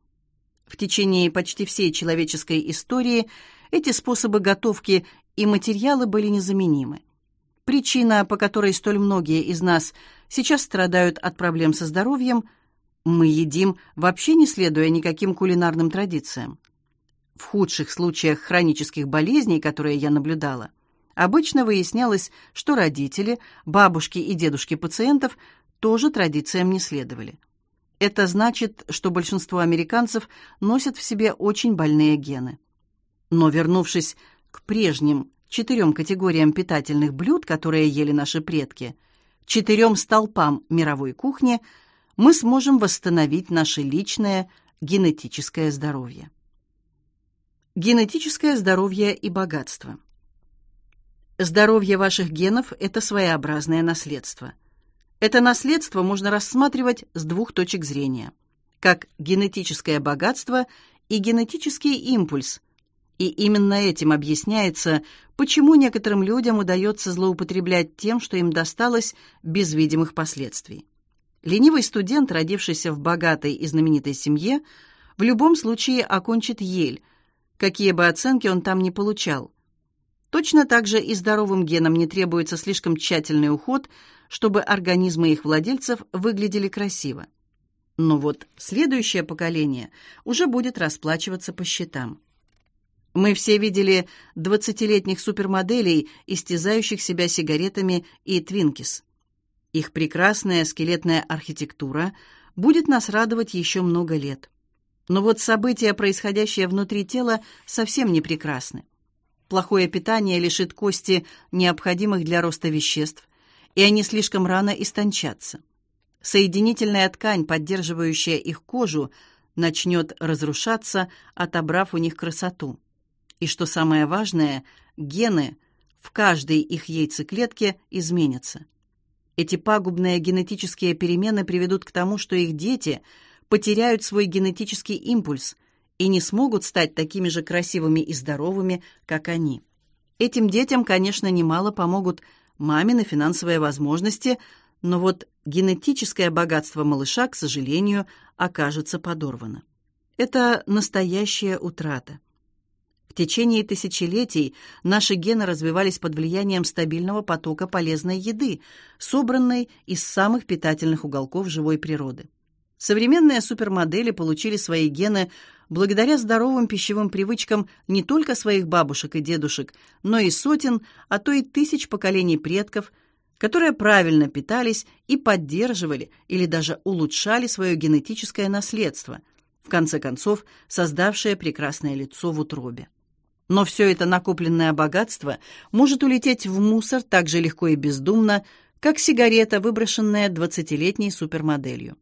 В течение почти всей человеческой истории эти способы готовки и материалы были незаменимы. Причина, по которой столь многие из нас сейчас страдают от проблем со здоровьем, мы едим, вообще не следуя никаким кулинарным традициям. В худших случаях хронических болезней, которые я наблюдала, Обычно выяснялось, что родители, бабушки и дедушки пациентов тоже традициям не следовали. Это значит, что большинство американцев носят в себе очень больные гены. Но вернувшись к прежним четырем категориям питательных блюд, которые ели наши предки, четырем столпам мировой кухни, мы сможем восстановить наше личное генетическое здоровье. Генетическое здоровье и богатство – Здоровье ваших генов – это своеобразное наследство. Это наследство можно рассматривать с двух точек зрения. Как генетическое богатство и генетический импульс. И именно этим объясняется, почему некоторым людям удается злоупотреблять тем, что им досталось без видимых последствий. Ленивый студент, родившийся в богатой и знаменитой семье, в любом случае окончит Ель, какие бы оценки он там ни получал. Точно так же и здоровым генам не требуется слишком тщательный уход, чтобы организмы их владельцев выглядели красиво. Но вот следующее поколение уже будет расплачиваться по счетам. Мы все видели двадцатилетних супермоделей, истязающих себя сигаретами и твинкис. Их прекрасная скелетная архитектура будет нас радовать еще много лет. Но вот события, происходящие внутри тела, совсем не прекрасны. Плохое питание лишит кости необходимых для роста веществ, и они слишком рано истончатся. Соединительная ткань, поддерживающая их кожу, начнет разрушаться, отобрав у них красоту. И что самое важное, гены в каждой их яйцеклетке изменятся. Эти пагубные генетические перемены приведут к тому, что их дети потеряют свой генетический импульс и не смогут стать такими же красивыми и здоровыми, как они. Этим детям, конечно, немало помогут мамины финансовые возможности, но вот генетическое богатство малыша, к сожалению, окажется подорвано. Это настоящая утрата. В течение тысячелетий наши гены развивались под влиянием стабильного потока полезной еды, собранной из самых питательных уголков живой природы. Современные супермодели получили свои гены благодаря здоровым пищевым привычкам не только своих бабушек и дедушек, но и сотен, а то и тысяч поколений предков, которые правильно питались и поддерживали или даже улучшали свое генетическое наследство, в конце концов создавшее прекрасное лицо в утробе. Но все это накопленное богатство может улететь в мусор так же легко и бездумно, как сигарета, выброшенная двадцатилетней супермоделью.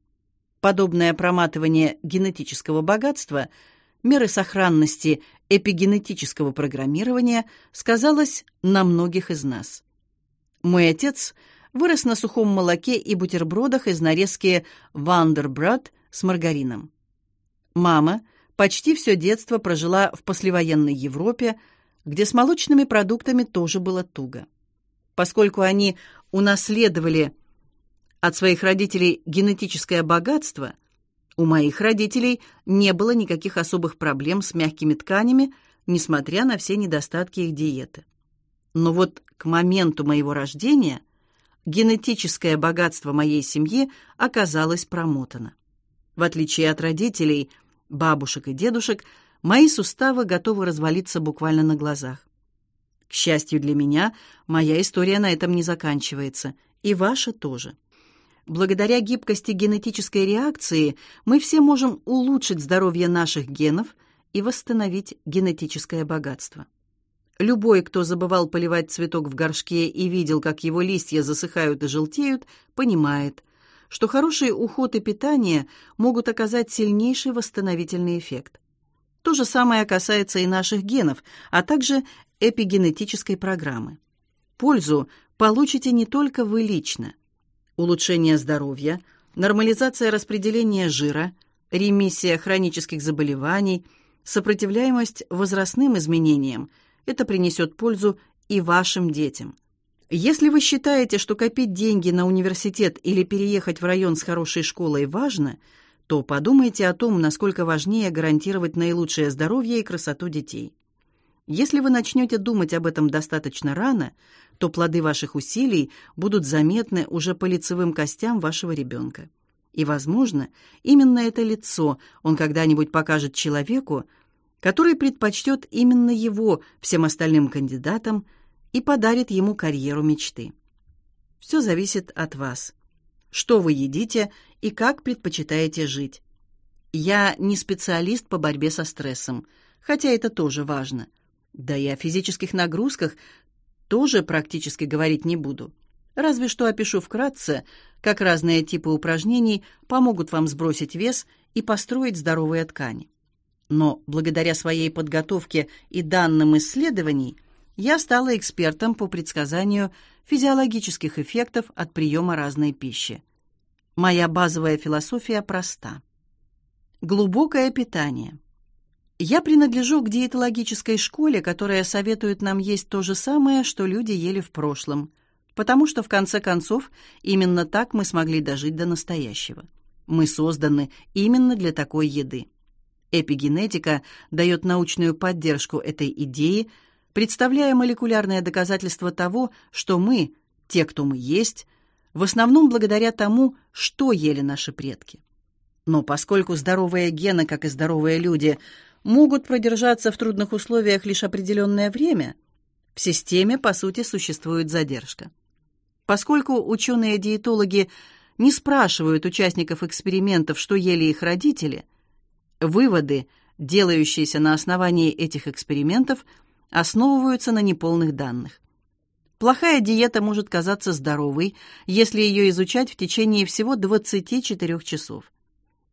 Подобное проматывание генетического богатства, меры сохранности эпигенетического программирования сказалось на многих из нас. Мой отец вырос на сухом молоке и бутербродах из нарезки «Вандербрат» с маргарином. Мама – почти все детство прожила в послевоенной Европе, где с молочными продуктами тоже было туго. Поскольку они унаследовали от своих родителей генетическое богатство, у моих родителей не было никаких особых проблем с мягкими тканями, несмотря на все недостатки их диеты. Но вот к моменту моего рождения генетическое богатство моей семьи оказалось промотано. В отличие от родителей, бабушек и дедушек, мои суставы готовы развалиться буквально на глазах. К счастью для меня, моя история на этом не заканчивается, и ваша тоже. Благодаря гибкости генетической реакции мы все можем улучшить здоровье наших генов и восстановить генетическое богатство. Любой, кто забывал поливать цветок в горшке и видел, как его листья засыхают и желтеют, понимает, что хороший уход и питание могут оказать сильнейший восстановительный эффект. То же самое касается и наших генов, а также эпигенетической программы. Пользу получите не только вы лично. Улучшение здоровья, нормализация распределения жира, ремиссия хронических заболеваний, сопротивляемость возрастным изменениям – это принесет пользу и вашим детям – если вы считаете, что копить деньги на университет или переехать в район с хорошей школой важно, то подумайте о том, насколько важнее гарантировать наилучшее здоровье и красоту детей. Если вы начнете думать об этом достаточно рано, то плоды ваших усилий будут заметны уже по лицевым костям вашего ребенка. И, возможно, именно это лицо он когда-нибудь покажет человеку, который предпочтет именно его всем остальным кандидатам – и подарит ему карьеру мечты. Все зависит от вас. Что вы едите и как предпочитаете жить. Я не специалист по борьбе со стрессом, хотя это тоже важно. Да и о физических нагрузках тоже практически говорить не буду. Разве что опишу вкратце, как разные типы упражнений помогут вам сбросить вес и построить здоровые ткани. Но благодаря своей подготовке и данным исследований – я стала экспертом по предсказанию физиологических эффектов от приема разной пищи. Моя базовая философия проста. Глубокое питание. Я принадлежу к диетологической школе, которая советует нам есть то же самое, что люди ели в прошлом. потому что, в конце концов, именно так мы смогли дожить до настоящего. Мы созданы именно для такой еды. Эпигенетика дает научную поддержку этой идее, представляя молекулярное доказательство того, что мы, те, кто мы есть, в основном благодаря тому, что ели наши предки. Но поскольку здоровые гены, как и здоровые люди, могут продержаться в трудных условиях лишь определенное время, в системе, по сути, существует задержка. Поскольку ученые-диетологи не спрашивают участников экспериментов, что ели их родители, выводы, делающиеся на основании этих экспериментов, основываются на неполных данных. Плохая диета может казаться здоровой, если ее изучать в течение всего 24 часов.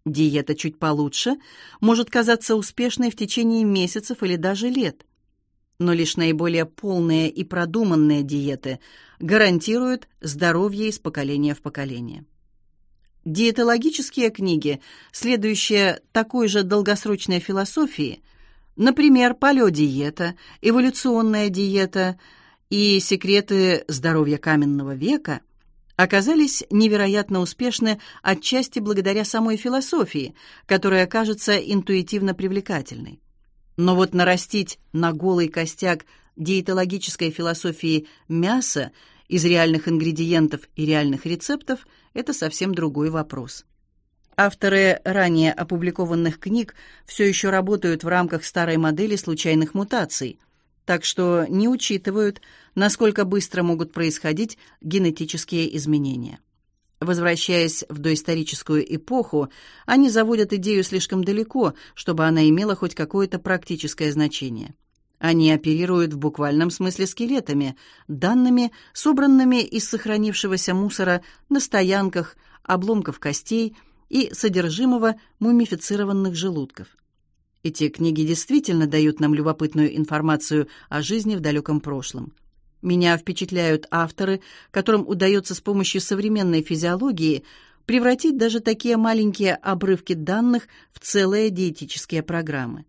Диета чуть получше может казаться успешной в течение месяцев или даже лет. Но лишь наиболее полные и продуманные диеты гарантируют здоровье из поколения в поколение. Диетологические книги, следующие такой же долгосрочной философии, например, палеодиета, эволюционная диета и секреты здоровья каменного века – оказались невероятно успешны отчасти благодаря самой философии, которая кажется интуитивно привлекательной. Но вот нарастить на голый костяк диетологической философии мясо из реальных ингредиентов и реальных рецептов это совсем другой вопрос. Авторы ранее опубликованных книг все еще работают в рамках старой модели случайных мутаций, так что не учитывают, насколько быстро могут происходить генетические изменения. Возвращаясь в доисторическую эпоху, они заводят идею слишком далеко, чтобы она имела хоть какое-то практическое значение. Они оперируют в буквальном смысле скелетами, данными, собранными из сохранившегося мусора на стоянках, обломков костей и содержимого мумифицированных желудков. Эти книги действительно дают нам любопытную информацию о жизни в далеком прошлом. Меня впечатляют авторы, которым удается с помощью современной физиологии превратить даже такие маленькие обрывки данных в целые диетические программы.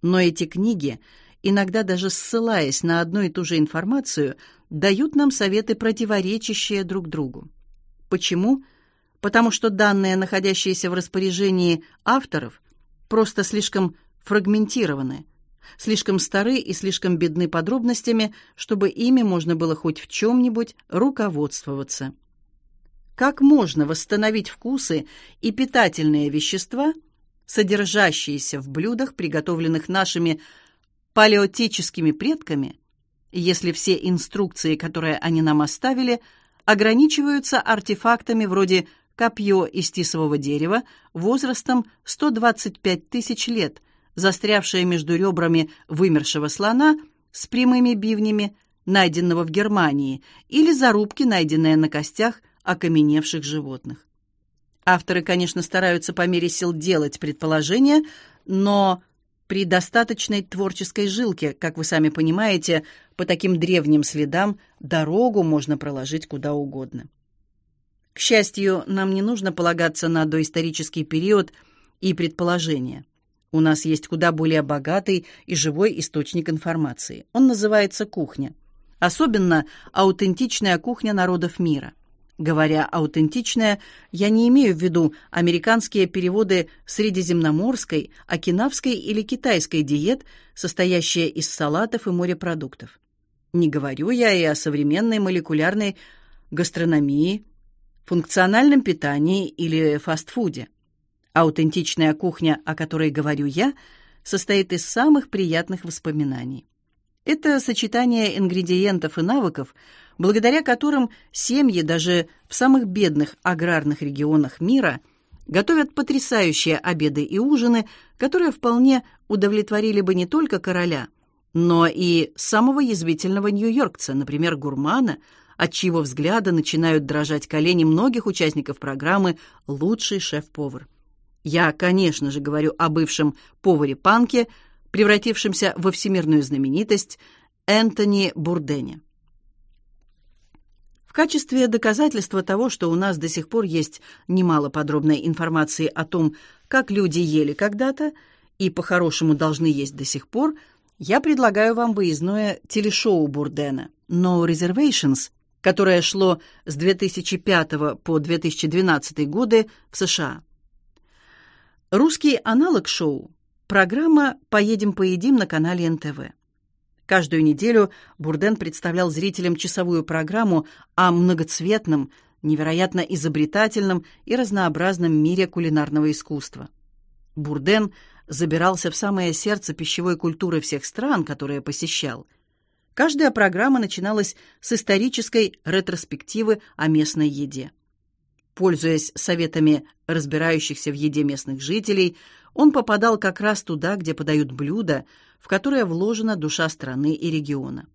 Но эти книги, иногда даже ссылаясь на одну и ту же информацию, дают нам советы, противоречащие друг другу. Почему? Потому что данные, находящиеся в распоряжении авторов, просто слишком фрагментированы, слишком стары и слишком бедны подробностями, чтобы ими можно было хоть в чем нибудь руководствоваться. Как можно восстановить вкусы и питательные вещества, содержащиеся в блюдах, приготовленных нашими палеотическими предками, если все инструкции, которые они нам оставили, ограничиваются артефактами вроде копье из тисового дерева возрастом 125 тысяч лет – застрявшая между ребрами вымершего слона с прямыми бивнями, найденного в Германии, или зарубки, найденные на костях окаменевших животных. Авторы, конечно, стараются по мере сил делать предположения, но при достаточной творческой жилке, как вы сами понимаете, по таким древним следам дорогу можно проложить куда угодно. К счастью, нам не нужно полагаться на доисторический период и предположения. У нас есть куда более богатый и живой источник информации. Он называется кухня. Особенно аутентичная кухня народов мира. Говоря аутентичная, я не имею в виду американские переводы средиземноморской, окинавской или китайской диет, состоящие из салатов и морепродуктов. Не говорю я и о современной молекулярной гастрономии, функциональном питании или фастфуде. Аутентичная кухня, о которой говорю я, состоит из самых приятных воспоминаний. Это сочетание ингредиентов и навыков, благодаря которым семьи даже в самых бедных аграрных регионах мира готовят потрясающие обеды и ужины, которые вполне удовлетворили бы не только короля, но и самого язвительного нью-йоркца, например, гурмана, от чьего взгляда начинают дрожать колени многих участников программы «Лучший шеф-повар». Я, конечно же, говорю о бывшем поваре-панке, превратившемся во всемирную знаменитость Энтони Бурдене. В качестве доказательства того, что у нас до сих пор есть немало подробной информации о том, как люди ели когда-то и по-хорошему должны есть до сих пор, я предлагаю вам выездное телешоу Бурдена «No Reservations» которое шло с 2005 по 2012 годы в США. Русский аналог шоу программа Поедем поедим на канале НТВ. Каждую неделю Бурден представлял зрителям часовую программу о многоцветном, невероятно изобретательном и разнообразном мире кулинарного искусства. Бурден забирался в самое сердце пищевой культуры всех стран, которые посещал. Каждая программа начиналась с исторической ретроспективы о местной еде. Пользуясь советами разбирающихся в еде местных жителей, он попадал как раз туда, где подают блюда, в которые вложена душа страны и региона.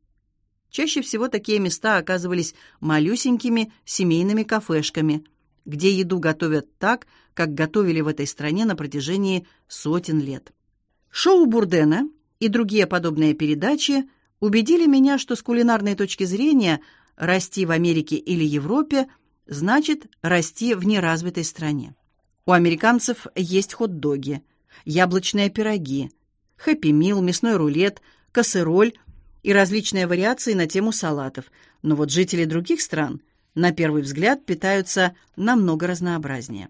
Чаще всего такие места оказывались малюсенькими семейными кафешками, где еду готовят так, как готовили в этой стране на протяжении сотен лет. Шоу Бурдена и другие подобные передачи убедили меня, что с кулинарной точки зрения расти в Америке или Европе значит расти в неразвитой стране. У американцев есть хот-доги, яблочные пироги, хэппи-мил, мясной рулет, кассероль и различные вариации на тему салатов. Но вот жители других стран, на первый взгляд, питаются намного разнообразнее.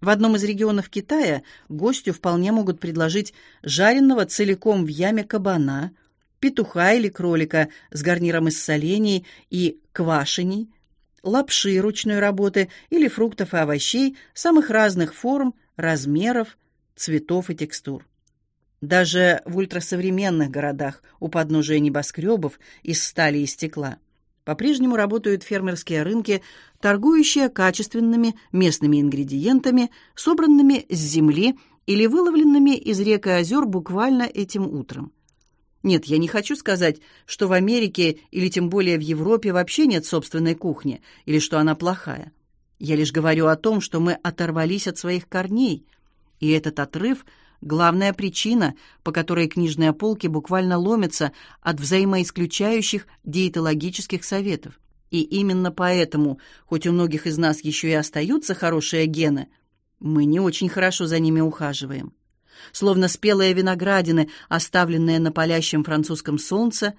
В одном из регионов Китая гостю вполне могут предложить жареного целиком в яме кабана, петуха или кролика с гарниром из солений и квашеней, лапши ручной работы или фруктов и овощей самых разных форм, размеров, цветов и текстур. Даже в ультрасовременных городах у подножия небоскребов из стали и стекла по-прежнему работают фермерские рынки, торгующие качественными местными ингредиентами, собранными с земли или выловленными из рек и озер буквально этим утром. Нет, я не хочу сказать, что в Америке или тем более в Европе вообще нет собственной кухни или что она плохая. Я лишь говорю о том, что мы оторвались от своих корней, и этот отрыв – главная причина, по которой книжные полки буквально ломятся от взаимоисключающих диетологических советов. И именно поэтому, хоть у многих из нас еще и остаются хорошие гены, мы не очень хорошо за ними ухаживаем. Словно спелые виноградины, оставленные на палящем французском солнце,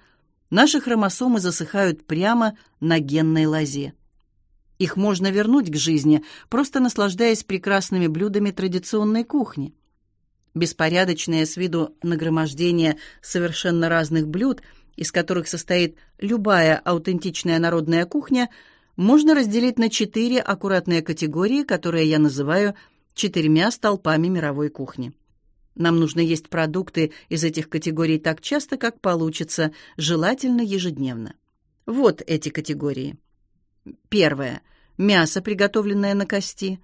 наши хромосомы засыхают прямо на генной лозе. Их можно вернуть к жизни, просто наслаждаясь прекрасными блюдами традиционной кухни. Беспорядочное с виду нагромождение совершенно разных блюд, из которых состоит любая аутентичная народная кухня, можно разделить на четыре аккуратные категории, которые я называю четырьмя столпами мировой кухни. Нам нужно есть продукты из этих категорий так часто, как получится, желательно ежедневно. Вот эти категории. Первое мясо, приготовленное на кости.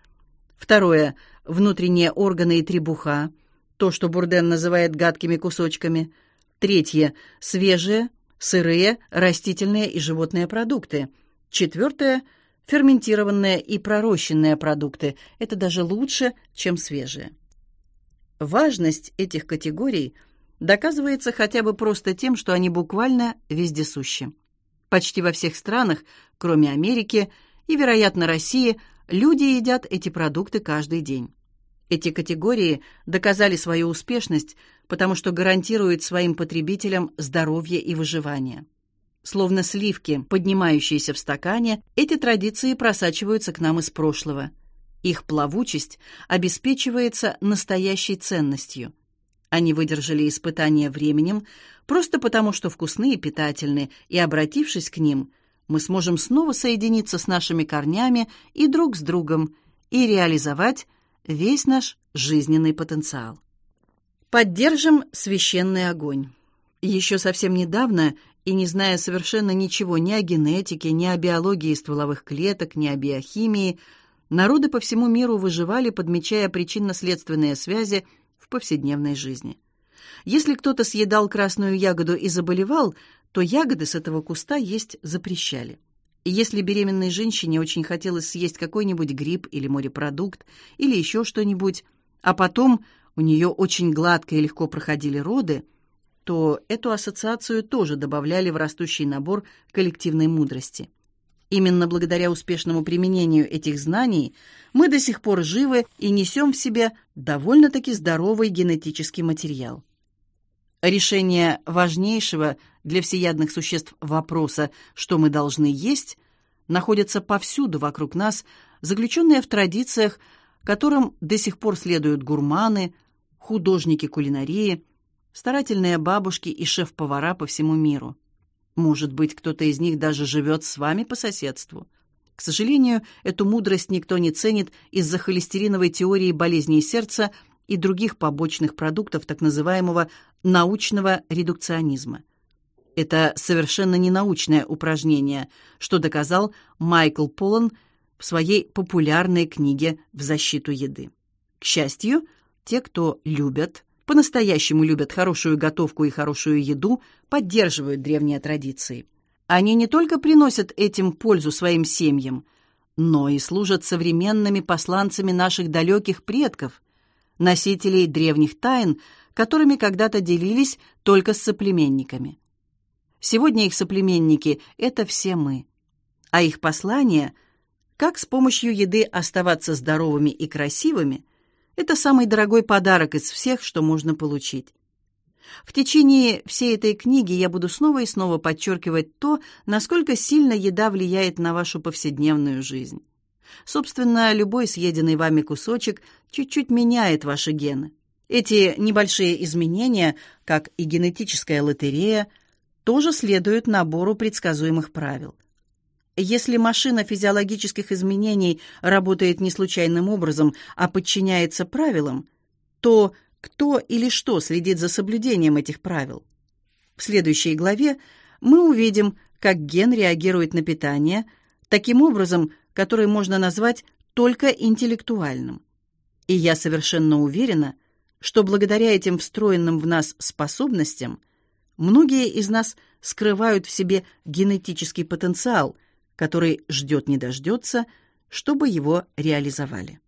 Второе внутренние органы и требуха то, что Бурден называет гадкими кусочками. Третье свежие, сырые, растительные и животные продукты. Четвертое ферментированные и пророщенные продукты. Это даже лучше, чем свежие. Важность этих категорий доказывается хотя бы просто тем, что они буквально вездесущи. Почти во всех странах, кроме Америки и, вероятно, России, люди едят эти продукты каждый день. Эти категории доказали свою успешность, потому что гарантируют своим потребителям здоровье и выживание. Словно сливки, поднимающиеся в стакане, эти традиции просачиваются к нам из прошлого. Их плавучесть обеспечивается настоящей ценностью. Они выдержали испытания временем просто потому, что вкусны и питательны, и обратившись к ним, мы сможем снова соединиться с нашими корнями и друг с другом и реализовать весь наш жизненный потенциал. Поддержим священный огонь. Еще совсем недавно, и не зная совершенно ничего ни о генетике, ни о биологии стволовых клеток, ни о биохимии, народы по всему миру выживали, подмечая причинно-следственные связи в повседневной жизни. Если кто-то съедал красную ягоду и заболевал, то ягоды с этого куста есть запрещали. Если беременной женщине очень хотелось съесть какой-нибудь гриб или морепродукт, или еще что-нибудь, а потом у нее очень гладко и легко проходили роды, то эту ассоциацию тоже добавляли в растущий набор коллективной мудрости. Именно благодаря успешному применению этих знаний мы до сих пор живы и несем в себе довольно-таки здоровый генетический материал. Решение важнейшего для всеядных существ вопроса, что мы должны есть, находятся повсюду вокруг нас, заключенные в традициях, которым до сих пор следуют гурманы, художники кулинарии, старательные бабушки и шеф-повара по всему миру. Может быть, кто-то из них даже живет с вами по соседству. К сожалению, эту мудрость никто не ценит из-за холестериновой теории болезней сердца и других побочных продуктов так называемого научного редукционизма. Это совершенно не научное упражнение, что доказал Майкл Поллан в своей популярной книге «В защиту еды». К счастью, те, кто любят, по-настоящему любят хорошую готовку и хорошую еду, поддерживают древние традиции. Они не только приносят этим пользу своим семьям, но и служат современными посланцами наших далеких предков, носителей древних тайн, которыми когда-то делились только с соплеменниками. Сегодня их соплеменники — это все мы. А их послание — как с помощью еды оставаться здоровыми и красивыми — это самый дорогой подарок из всех, что можно получить. В течение всей этой книги я буду снова и снова подчеркивать то, насколько сильно еда влияет на вашу повседневную жизнь. Собственно, любой съеденный вами кусочек чуть-чуть меняет ваши гены. Эти небольшие изменения, как и генетическая лотерея, тоже следуют набору предсказуемых правил. Если машина физиологических изменений работает не случайным образом, а подчиняется правилам, то кто или что следит за соблюдением этих правил? В следующей главе мы увидим, как ген реагирует на питание таким образом, который можно назвать только интеллектуальным. И я совершенно уверена, что благодаря этим встроенным в нас способностям многие из нас скрывают в себе генетический потенциал, который ждет не дождется, чтобы его реализовали.